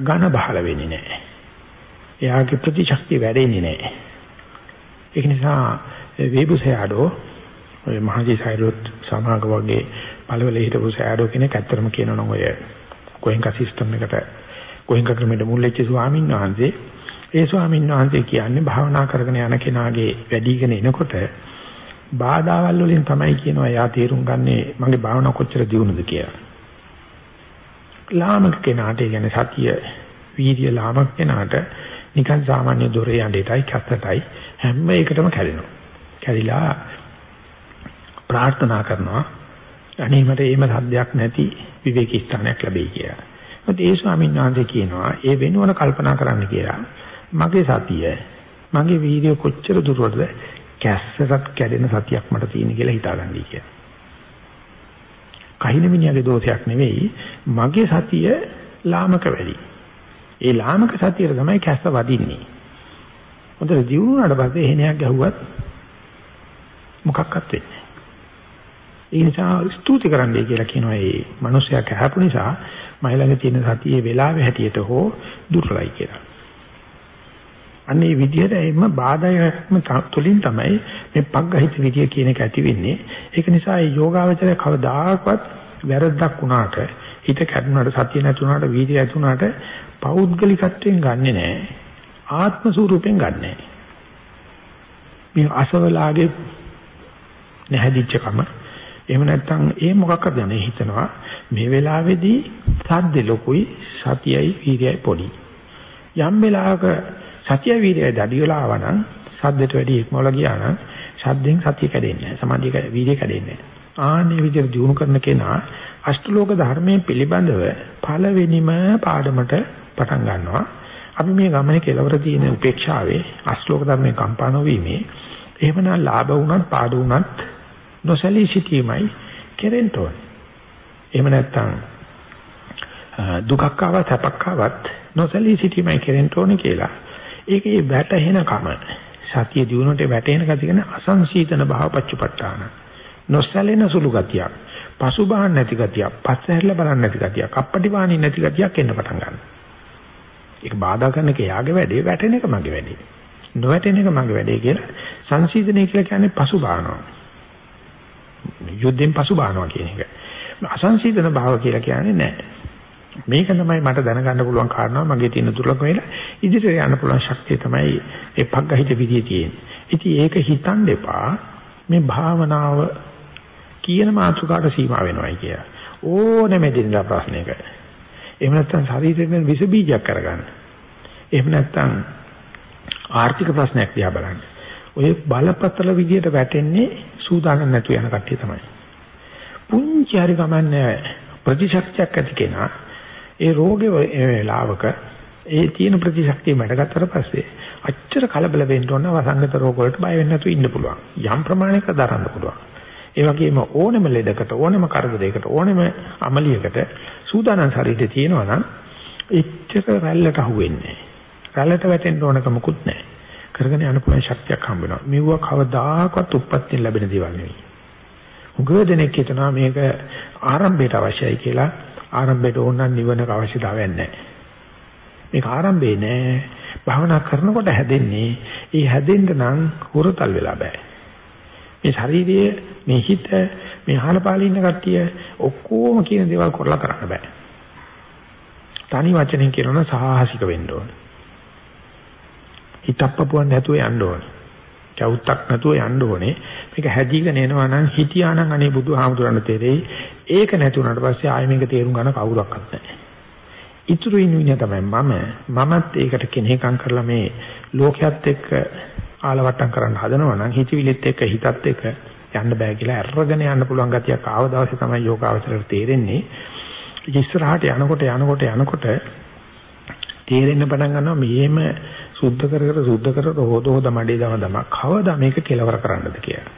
ඝන බහල වෙන්නේ නැහැ. එයාගේ ප්‍රතිශක්තිය වැඩෙන්නේ නැහැ. ඒක නිසා වේබුසයාඩෝ ඔය මහජී සයිරොත් සමාග වගේ පළවල හිටපු සෑඩෝ කෙනෙක් ඇත්තටම කියනවනම් ඔය කොහෙන්ක සිස්ටම් එකට කොහෙන්ක ක්‍රමයට මුල් වෙච්ච ස්වාමීන් වහන්සේ ඒ ස්වාමීන් වහන්සේ කියන්නේ භාවනා කරගෙන යන කෙනාගේ වැඩිගෙන එනකොට බාධාවල් වලින් තමයි කියනවා එයා තේරුම් ගන්නේ මගේ භාවනාව කොච්චර දියුණුද කියලා. ලාමක කෙනාට කියන්නේ සතිය වීර්ය ලාමක කෙනාට නිකන් සාමාන්‍ය දොරේ යන්නේටයි කැත්තටයි හැම එකටම කැඩෙනවා. කැඩිලා ප්‍රාර්ථනා කරනවා අනේ මට එහෙම සද්දයක් නැති විවේක ස්ථානයක් ලැබෙයි කියලා. මොකද ඒ ස්වාමීන් වහන්සේ කියනවා ඒ වෙනුවන කල්පනා කරන්න කියලා. මගේ සතිය මගේ වීර්ය කොච්චර දුරවලද කැස්සටත් කැඩෙන සතියක් මට තියෙන කියලා හිතාගන්නයි කියලා. කහින මිනිහගේ දෝෂයක් නෙවෙයි මගේ සතිය ලාමක වැඩි. ඒ ලාමක සතියට තමයි කැස්ස වදින්නේ. හොඳට දියුණුවාට පස්සේ එහෙණයක් ගැහුවත් මොකක්වත් වෙන්නේ ඒ නිසා ස්තුති කරන්නයි කියලා කියනවා මේ මිනිස්සයා කැහපු නිසා මයි ළඟ තියෙන සතියේ වෙලාවේ හැටියට හෝ දුර්ලභයි කියලා. අන්නේ විදිහට එimma බාධායක්ම තුලින් තමයි මේ පග්ගහිත විදිය කියන එක ඇති වෙන්නේ. ඒක නිසා මේ යෝගාවචරය කවදාකවත් වැරද්දක් වුණාට හිත කැඩුණාට සතිය නැතුණාට වීර්යය ඇතුණාට පෞද්ගලිකත්වයෙන් ගන්නෙ නෑ. ආත්ම ස්වරූපයෙන් ගන්නෑ. මේ අසවලාගේ නැහැදිච්ච කම එහෙම නැත්නම් ඒ මොකක්ද දැන හිතනවා මේ වෙලාවේදී සද්ද ලොකුයි සතියයි වීර්යයි පොඩි යම් වෙලාවක සතිය වීර්යය දඩි වෙලා ආවනම් සද්දට වැඩි ඉක්මවල ගියා නම් සද්දෙන් සතිය කැඩෙන්නේ නැහැ සමාධිය වීර්යය කැඩෙන්නේ නැහැ ආන්නේ විදිහට දිනු කරන කෙනා අෂ්ටලෝක ධර්මයේ පිළිබඳව පළවෙනිම පාඩමට පටන් ගන්නවා අපි මේ ගමනේ කෙලවර තියෙන උපේක්ෂාවේ අෂ්ටලෝක ධර්මයේ කම්පා නොවීමේ එහෙමනම් ලාභ වුණත් පාඩු වුණත් නොසැලී සිටීමයි කෙරෙන්න ඕනේ. එහෙම නැත්නම් දුකක් ආවත් සැපක් ආවත් නොසැලී සිටීමයි කෙරෙන්න ඕනේ කියලා. ඒකේ වැටහෙනකම සතිය දිනුනට වැටෙන ගතිය කියන අසංසීතන භාවපච්චපට්ඨාන. නොසැලෙන සුළු ගතියක්, පසුබාහන් නැති ගතියක්, පස්සහැරලා බලන්න නැති ගතියක්, අපටිවාණි නැති ගතියක් එන්න පටන් ගන්නවා. ඒක බාධා කරන එක යාගේ වැඩේ, වැටෙන එක මගේ වැඩේ. නොවැටෙන එක මගේ වැඩේ කියලා සංසීතනය කියලා කියන්නේ පසුබාහනවා. යුද්ධෙන් පසු බානවා කියන එක. අසංසීතන භාව කියලා කියන්නේ නැහැ. මේක තමයි මට දැනගන්න පුළුවන් කාරණා මගේ තියෙන දුර්ලභම වෙලා ඉදිරියට යන්න පුළුවන් ශක්තිය තමයි ඒ පග්ගහිත විදියේ තියෙන්නේ. ඉතින් ඒක හිතන්න එපා මේ භාවනාව කියන මාතෘකාට සීමා වෙනවයි කියලා. ඕනෙම දෙන්නා ප්‍රශ්නයක. එහෙම නැත්නම් ශරීරයෙන් විස බීජයක් කරගන්න. එහෙම නැත්නම් ආර්ථික ප්‍රශ්නයක් දිහා බලන්න. ඔය බලපතල විදියට වැටෙන්නේ සූදානම් නැතු යන කට්ටිය තමයි. පුංචි හරි කමන්නේ ප්‍රතිශක්තියක් ඇති කෙනා ඒ රෝගේ වෙලාවක ඒ තියෙන ප්‍රතිශක්තිය මැඩගත්තට පස්සේ අච්චර කලබල වෙන්න ඕන වසංගත රෝග වලට බය වෙන්නේ නැතුව ඉන්න පුළුවන්. යම් ප්‍රමාණයක දරන්න පුළුවන්. ඒ වගේම ඕනෙම ලෙඩකට ඕනෙම කරදරයකට ඕනෙම අමලියකට සූදානම් ශරීරය තියෙනවා නම් එච්චර රැල්ලට අහුවෙන්නේ නැහැ. රැල්ලට වැටෙන්න ඕනක මුකුත් නැහැ. කරගෙන යන්න පුළුවන් ශක්තියක් හම්බ වෙනවා. මෙවුව කවදාකවත් උප්පත්තියෙන් ලැබෙන දේවල් නෙවෙයි. උගව දෙනෙක් හිතනවා මේක ආරම්භයට අවශ්‍යයි කියලා. ආරම්භයට ඕන නම් නිවනක අවශ්‍යතාවයක් නැහැ. මේක ආරම්භේ නෑ. භාවනා කරනකොට හැදෙන්නේ. ඒ හැදෙන්න නම් හොරතල් වෙලා බෑ. මේ ශාරීරිය, මේ හිත, මේ හාලපාලේ ඉන්න කට්ටිය ඔක්කොම කියන දේවල් කරලා කරන්න බෑ. තනි වචනෙන් කියනවනම් සාහසික වෙන්න ඕනේ. හිතප්පපුවක් නැතුව යන්න ඕනේ. චෞත්තක් නැතුව යන්න ඕනේ. මේක හැදීගෙන එනවා නම් හිතියානම් අනේ බුදුහාමුදුරන් තේරෙයි. ඒක නැති වුණාට පස්සේ ආයෙ මේක තේරුම් ගන්න කවුරක්වත් නැහැ. ඉතුරු ඉන්නේ තමයි මම. මමත් ඒකට කෙනෙක්ම් කරලා මේ ලෝකයේත් එක්ක ආලවට්ටම් කරන්න හදනවා නම් හිතවිලිත් එක්ක හිතත් එක්ක යන්න බෑ කියලා අරගෙන යන්න පුළුවන් ගතියක් ආව දවසේ තමයි යෝගාවචරයට තේරෙන්නේ. ඉස්සරහට යනකොට යනකොට යනකොට තේරෙන්න පටන් ගන්නවා මෙහෙම සුද්ධ කර කර සුද්ධ කර කර හොද හොද මඩේ දම දම කවදා මේක කෙලවර කරන්නද කියලා.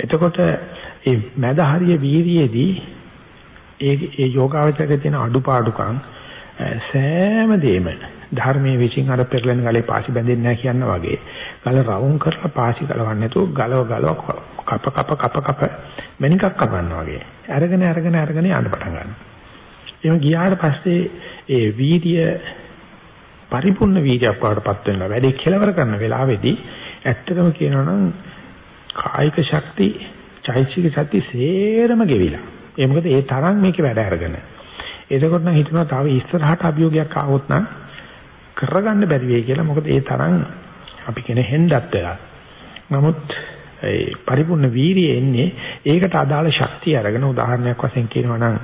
එතකොට මේ මැද හරිය වීර්යයේදී ඒ ඒ යෝගාවචරයේ තියෙන අඩුපාඩුකම් සෑම දෙයක්ම ධර්මයේ විශ්ින් අර පෙරලෙන ගලේ පාසි බැඳෙන්නේ නැහැ කියන වගේ ගල රවුම් කරලා පාසි ගලවන්නේ නැතුව ගලව ගලව කප කප කප කප මෙනිකක් කපනවා වගේ අරගෙන අරගෙන අරගෙන යන්න පටන් ගන්නවා. එහෙම ගියාට පස්සේ ඒ වීර්ය පරිපූර්ණ වීර්යයක් වඩපත් වෙනවා. වැඩේ කෙලවර කරන වෙලාවේදී ඇත්තටම කියනවා නම් කායික ශක්ති, චෛතසික ශක්ති සේරම ගෙවිලා. ඒ මොකද ඒ තරම් මේකේ වැඩ අරගෙන. එතකොට නම් හිතනවා තව ඉස්සරහට අභියෝගයක් ආවොත් නම් කරගන්න බැරි වෙයි කියලා. මොකද ඒ තරම් අපි කියන හෙන්දත් වෙලා. නමුත් ඒ පරිපූර්ණ වීරිය එන්නේ ඒකට අදාළ ශක්තිය අරගෙන උදාහරණයක් වශයෙන් කියනවා නම්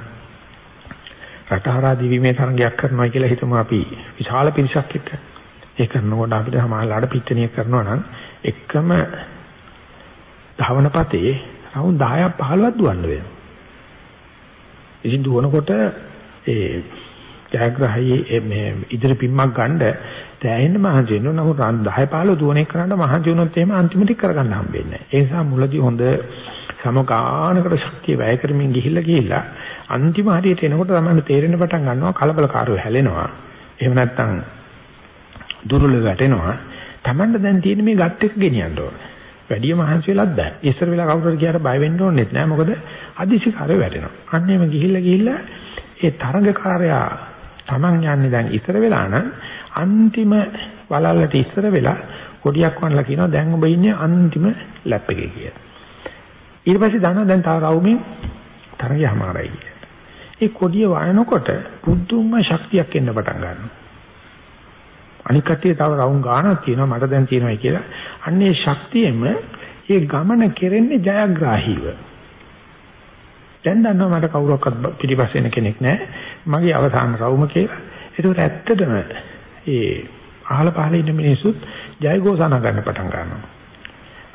රටහරා දිවිමේ තරංගයක් කරනවා කියලා හිතමු අපි විශාල පිරිසක් එක්ක. ඒ කරනකොට අපිට සමාහලාට පිටණිය කරනවා නම් එකම ධවනපතේ රවුම් 10ක් 15ක් දුවන්න වෙනවා. ඉතින් දුවනකොට ඒ ජයග්‍රහයේ මේ ඉදිරි පිම්මක් ගන්න තෑහෙන්න මහන්සි වෙනවා. නමුත් 10 15 දුවන එක කරන්න මහන්සි වුණොත් එහෙම අන්තිමට කරගන්න හම්බෙන්නේ නැහැ. ඒ නිසා මුලදී හොඳ සමගානකට ශක්තිය වැය කරමින් ගිහිල්ලා ගිහිල්ලා අන්තිම හරියට එනකොට තමයි තේරෙන්න පටන් ගන්නවා කලබලකාරව හැලෙනවා. එහෙම නැත්නම් දුර්වල වැටෙනවා. Tamanට දැන් තියෙන මේ ගත් එක ගෙනියන්න ඕනේ. වැඩි මහන්සි වෙලත් බෑ. ඉස්සර වෙලා කවුරුහරි කියාට බය වෙන්න ඕනෙත් නෑ. මොකද අදිසිකාරය වැටෙනවා. අන්න එහෙම ගිහිල්ලා ගිහිල්ලා ඒ තරඟකාරයා Taman යන්නේ දැන් ඉස්සර වෙලා නම් අන්තිම වලල්ලට ඉස්සර වෙලා කොඩියක් වන්නලා කියනවා දැන් ඔබ ඉන්නේ අන්තිම ලැප් එකේ කියලා. ඊට පස්සේ දන්නවා දැන් තව රවුමින් තරගය හමාරයි කියලා. ඒ කොඩිය වයනකොට පුදුම ශක්තියක් එන්න පටන් ගන්නවා. අනික් කට්ටිය තව රවුම් ගානක් තියෙනවා මට දැන් තියෙනවායි කියලා. අන්නේ ශක්තියෙම ඒ ගමන කෙරෙන්නේ ජයග්‍රාහීව. දැන් දන්නවා මට කවුරක්වත් පිටිපස්ස එන කෙනෙක් නැහැ. මගේ අවසාන රවුම කියලා. ඒකට ඇත්තටම ඒ අහල පහල ඉන්න මිනිස්සුත් ජයഘോഷණ ගන්න පටන් ගන්නවා.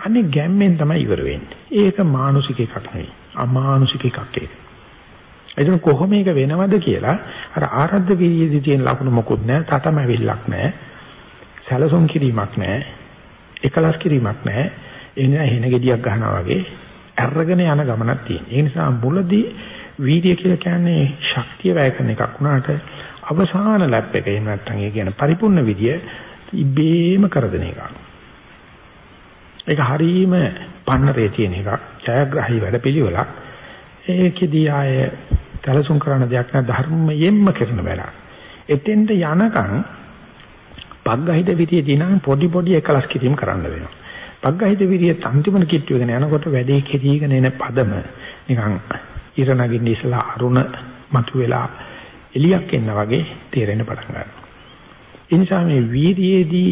අනේ ගැම්මෙන් තමයි ඉවර වෙන්නේ. ඒක මානසික එකක් නෙවෙයි. අමානුෂික එකක් ඒක. එතන කොහොම මේක වෙනවද කියලා අර ආරද්ධ විරියේදී තියෙන ලකුණු මොකුත් නැහැ. තතමැවිල්ලක් නැහැ. සැලසුම් කිරීමක් නැහැ. එකලස් කිරීමක් නැහැ. ඒ නිසා හින ගෙඩියක් ගන්නවා වගේ අරගෙන යන ගමනක් තියෙනවා. ඒ නිසා මුලදී වීර්ය කියලා කියන්නේ ශක්තිය වැය කරන එකක් වුණාට අවසාන ලැප් එක එහෙම නැත්නම් ඒ කියන්නේ පරිපූර්ණ විදිය ඉබේම කර දෙන එකක්. ඒක හරීම පන්නරේ තියෙන එකක්. ජයග්‍රහී වැඩපිළිවෙලක්. ඒකෙදී ආය තලසුම් කරන දෙයක් නෑ ධර්මයෙන්ම කරන වැඩක්. එතෙන්ට යනකම් පග්ගහිත විදියේදී නම් පොඩි පොඩි එකලස් කිරීම කරන්න වෙනවා. පග්ගහිත විදියේ අන්තිමට කිට්ටු වෙගෙන යනකොට වැඩේ කෙරීගෙන එන පදම නිකන් ඉර නගින්න ඉස්සලා අරුණ මතුවෙලා එලියක් එන්න වගේ තේරෙන්න පටන් ගන්නවා. ඒ නිසා මේ වීර්යයේදී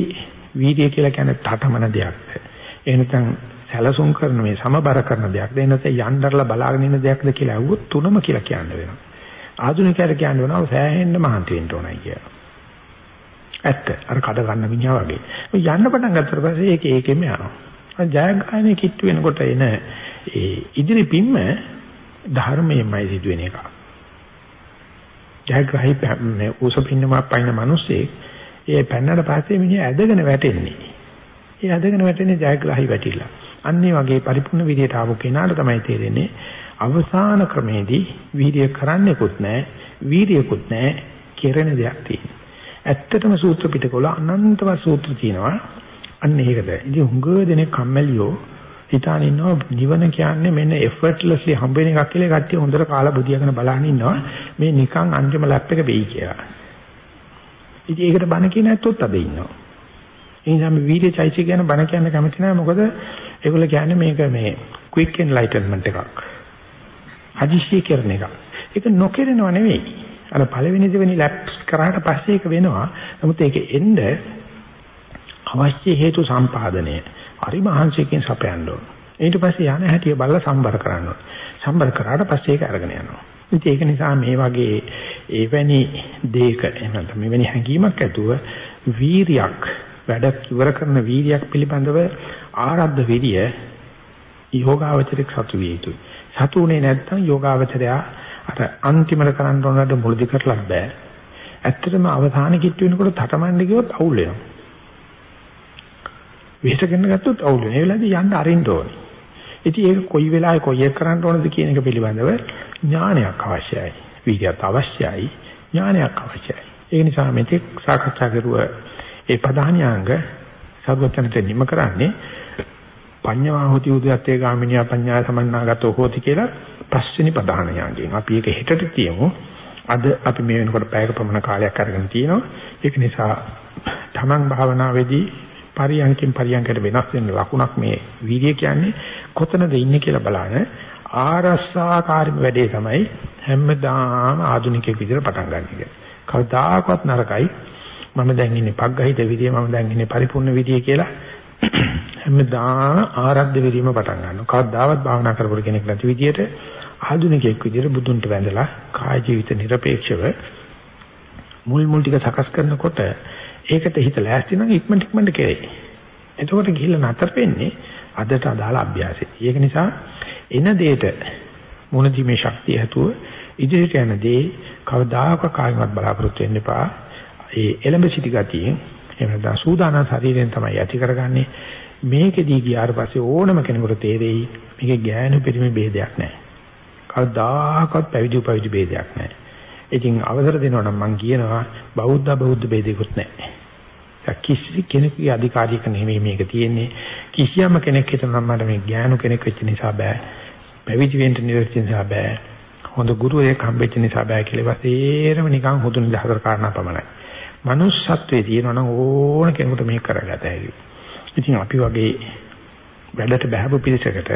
වීර්යය කියලා කියන්නේ තටමන දෙයක්ද? එහෙ නැත්නම් සැලසුම් කරන මේ සමබර කරන දෙයක්ද? එහෙ නැත්නම් යnderලා බලාගෙන ඉන්න දෙයක්ද කියලා අහුවොත් තුනම කියලා කියන්න වෙනවා. ආධුනිකයර කියන්න වෙනවා සෑහෙන්න මහන්සි වෙන්න ඕනයි කියලා. ඇත්ත. අර කඩ ගන්න මිනිහා වගේ. යන්න පටන් ගත්තට පස්සේ ඒක ඒකෙම යනවා. ජයග්‍රහණය කිට්ටු වෙනකොට එන ඒ ඉදිරි පිම්ම ධර්මයෙන්මයි සිදුවෙන එක. ජයග්‍රහී මේ උසපින්නම පයින් මිනිස්සේ ඒ පැන්නට පස්සේ මිනිහා ඇදගෙන වැටෙන්නේ. ඒ ඇදගෙන වැටෙන්නේ ජයග්‍රහී වැටිලා. අන්න ඒ වගේ පරිපූර්ණ විදියට ආපු කෙනාට තමයි තේරෙන්නේ අවසාන ක්‍රමේදී වීර්ය කරන්නෙකුත් නැහැ, වීර්යකුත් නැහැ, කෙරෙන දෙයක් තියෙනවා. ඇත්තටම සූත්‍ර පිටකවල අනන්තවත් සූත්‍ර තියෙනවා. අන්න ඒකද. ඉතින් හුඟ දෙනෙක් කම්මැලියෝ හිතාන ඉන්නවා නිවන කියන්නේ මෙන්න effortlessly හම්බ වෙන එකක් කියලා කට්ටිය හොඳට කාලා බුදියාගෙන බලහන් ඉන්නවා. මේ නිකන් අන්තිම ලැප් එක වෙයි කියලා. ඉතින් ඒකට බණ කියන ඇත්තොත් අද ඉන්නවා. ඒ නිසා මේ වීර්ය චෛත්‍ය කියන බණ කියන්න කැමති නැහැ මොකද ඒගොල්ලෝ කියන්නේ මේක මේ quick enlightenment එකක්. හදිස්සිය කරන එකක්. ඒක නොකිරෙනව නෙවෙයි. අර පළවෙනි දෙවෙනි ලැප්ස් කරාට පස්සේ ඒක වෙනවා. නමුත් ඒක එන්න අවශ්‍ය හේතු සම්පාදනය හරි මහන්සියකින් සපයන්න ඕන. ඊට පස්සේ යන හැටිය බලලා සම්බර කරන්න ඕන. සම්බර කරාට පස්සේ ඒක අරගෙන යනවා. ඉතින් ඒක නිසා මේ වගේ එවැනි දෙයක එහෙනම් මෙවැනි හැඟීමක් ඇතුව වීරියක් වැඩ ඉවර කරන වීරියක් පිළිබඳව ආරද්ධ විරිය යෝගාවචරික සතු විය යුතුයි. සතුුනේ නැත්නම් යෝගාවචරයා අර අන්තිමට කරන්න ඕනකට මුලදි කරලත් බෑ. ඇත්තටම අවධානය කිට්ටු වෙනකොට තටමඬ ගියොත් අවුල් වෙනවා. වෙහෙස ගන්න ගත්තොත් අවුල් වෙනවා. ඒ වෙලාවේදී යන්න අරින්න ඕනේ. ඉතින් ඒක කොයි වෙලාවෙ කොයි එක කරන්න ඕනද කියන එක පිළිබඳව ඥානයක් අවශ්‍යයි. වීර්යයක් අවශ්‍යයි. ඥානයක් අවශ්‍යයි. ඒ නිසා මෙතෙක් සාකච්ඡා කරුව ඒ ප්‍රධානියාංග සර්වඥන්ට නිම කරන්නේ පඤ්ඤා හොති උද්‍යත්තේ ගාමිනියා පඤ්ඤා සමන්නාගතෝ හෝති කියලා පස්වෙනි ප්‍රධානියාංගයෙන්. අපි ඒක හෙටට කියමු. අද අපි මේ වෙනකොට පැයක පමණ කාලයක් අරගෙන තියෙනවා. ඒක නිසා තමන් භාවනාවේදී පරියන්කින් පරියන්කට වෙනස් වෙන ලකුණක් මේ වීර්ය කියන්නේ කොතනද ඉන්නේ කියලා බලන්න ආරස්සාකාරීම වැඩේ තමයි හැමදාම ආධුනිකයෙක් විදිහට පටන් ගන්න එක. කවදාකවත් නරකයි. මම දැන් ඉන්නේ පග්ගහිත විරිය මම දැන් ඉන්නේ පරිපූර්ණ විරිය කියලා හැමදාම ආරද්ධ විරියම පටන් ගන්නවා. කවදාවත් භාවනා කරපු කෙනෙක් නැති විදියට ආධුනිකයෙක් විදියට බුදුන්ට වැඳලා කාය ජීවිත নিরপেক্ষව මුල් මුල් ටික සකස් කරනකොට ඒකට හිත ලෑස්ති නම් ඉක්මනට ඉක්මනට කෙරේ. එතකොට ගිහිල්ලා නතර වෙන්නේ අදට අදාළ අභ්‍යාසෙ. ඒක නිසා එන දෙයට මුණ දීමේ ශක්තිය හැතුව ඉදිරියට යන දේ කවදාකවත් කායිමත් බලාපොරොත්තු වෙන්න එපා. ඒ එලඹ සිටි ගතියෙන් එහෙම නැත්නම් සූදානම් ශරීරයෙන් තමයි ඇති කරගන්නේ. මේකෙදී ගියාට පස්සේ ඕනම කෙනෙකුට තේරෙයි මේකේ ගෑනු පිරිමි ભેදයක් නැහැ. කවදාකවත් පැවිදි උපවිදි ભેදයක් නැහැ. ඉතින් අවසර දෙනවා නම් මම කියනවා බෞද්ධ බෞද්ධ ભેදයක්වත් නැහැ. කිසි කෙනෙකුගේ අධිකාරියක නෙමෙයි මේක තියෙන්නේ. කිසියම් කෙනෙක් හිතනවා මට මේ ගෑනු කෙනෙක් වෙච්ච නිසා බෑ. පැවිදි වෙන්න නිරච්ච නිසා බෑ. හොඳ ගුරුවරයෙක් හම්බෙච්ච නිසා බෑ කියලා ඒරම නිකන් හුදුන දහතර කාරණා පමණයි. Manussත්වයේ තියෙනවා නම් ඕන කෙනෙකුට මේක කරගත හැකියි. ඉතින් අපි වගේ වැඩට බහැපු පිළිසකට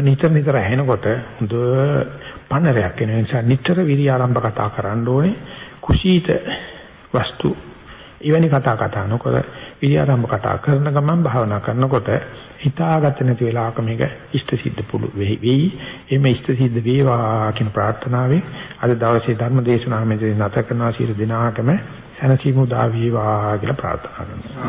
නිතර නිතර ඇහෙනකොට හොඳ පන්නරයක් වෙන නිසා නිතර විරි ආරම්භ කතා කරන්න ඕනේ කුසීත වස්තු එවැනි කතා කතා නොකර විරි ආරම්භ කතා කරන ගමන් භාවනා කරනකොට හිතාගත නැති වෙලාවක මේක ඉෂ්ට සිද්ධ පුළු වෙයි. එimhe ඉෂ්ට සිද්ධ වේවා කියන ප්‍රාර්ථනාවෙන් අද දවසේ ධර්ම දේශනාව මෙතන නැත කරනවා. සියලු දිනාටම සැනසීම උදා වේවා කියලා ප්‍රාර්ථනා කරනවා.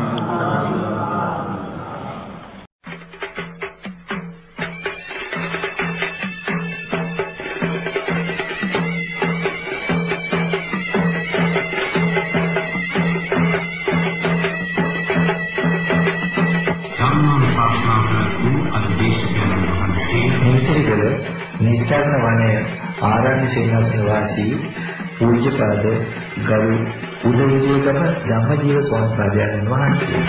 නිස්සාරණ වනයේ ආරණ්‍ය සේනාසන වාසී පූජ්‍යපාද ගරු උදවිදේකම ධම්මජීව ස්වාමීන් වහන්සේ.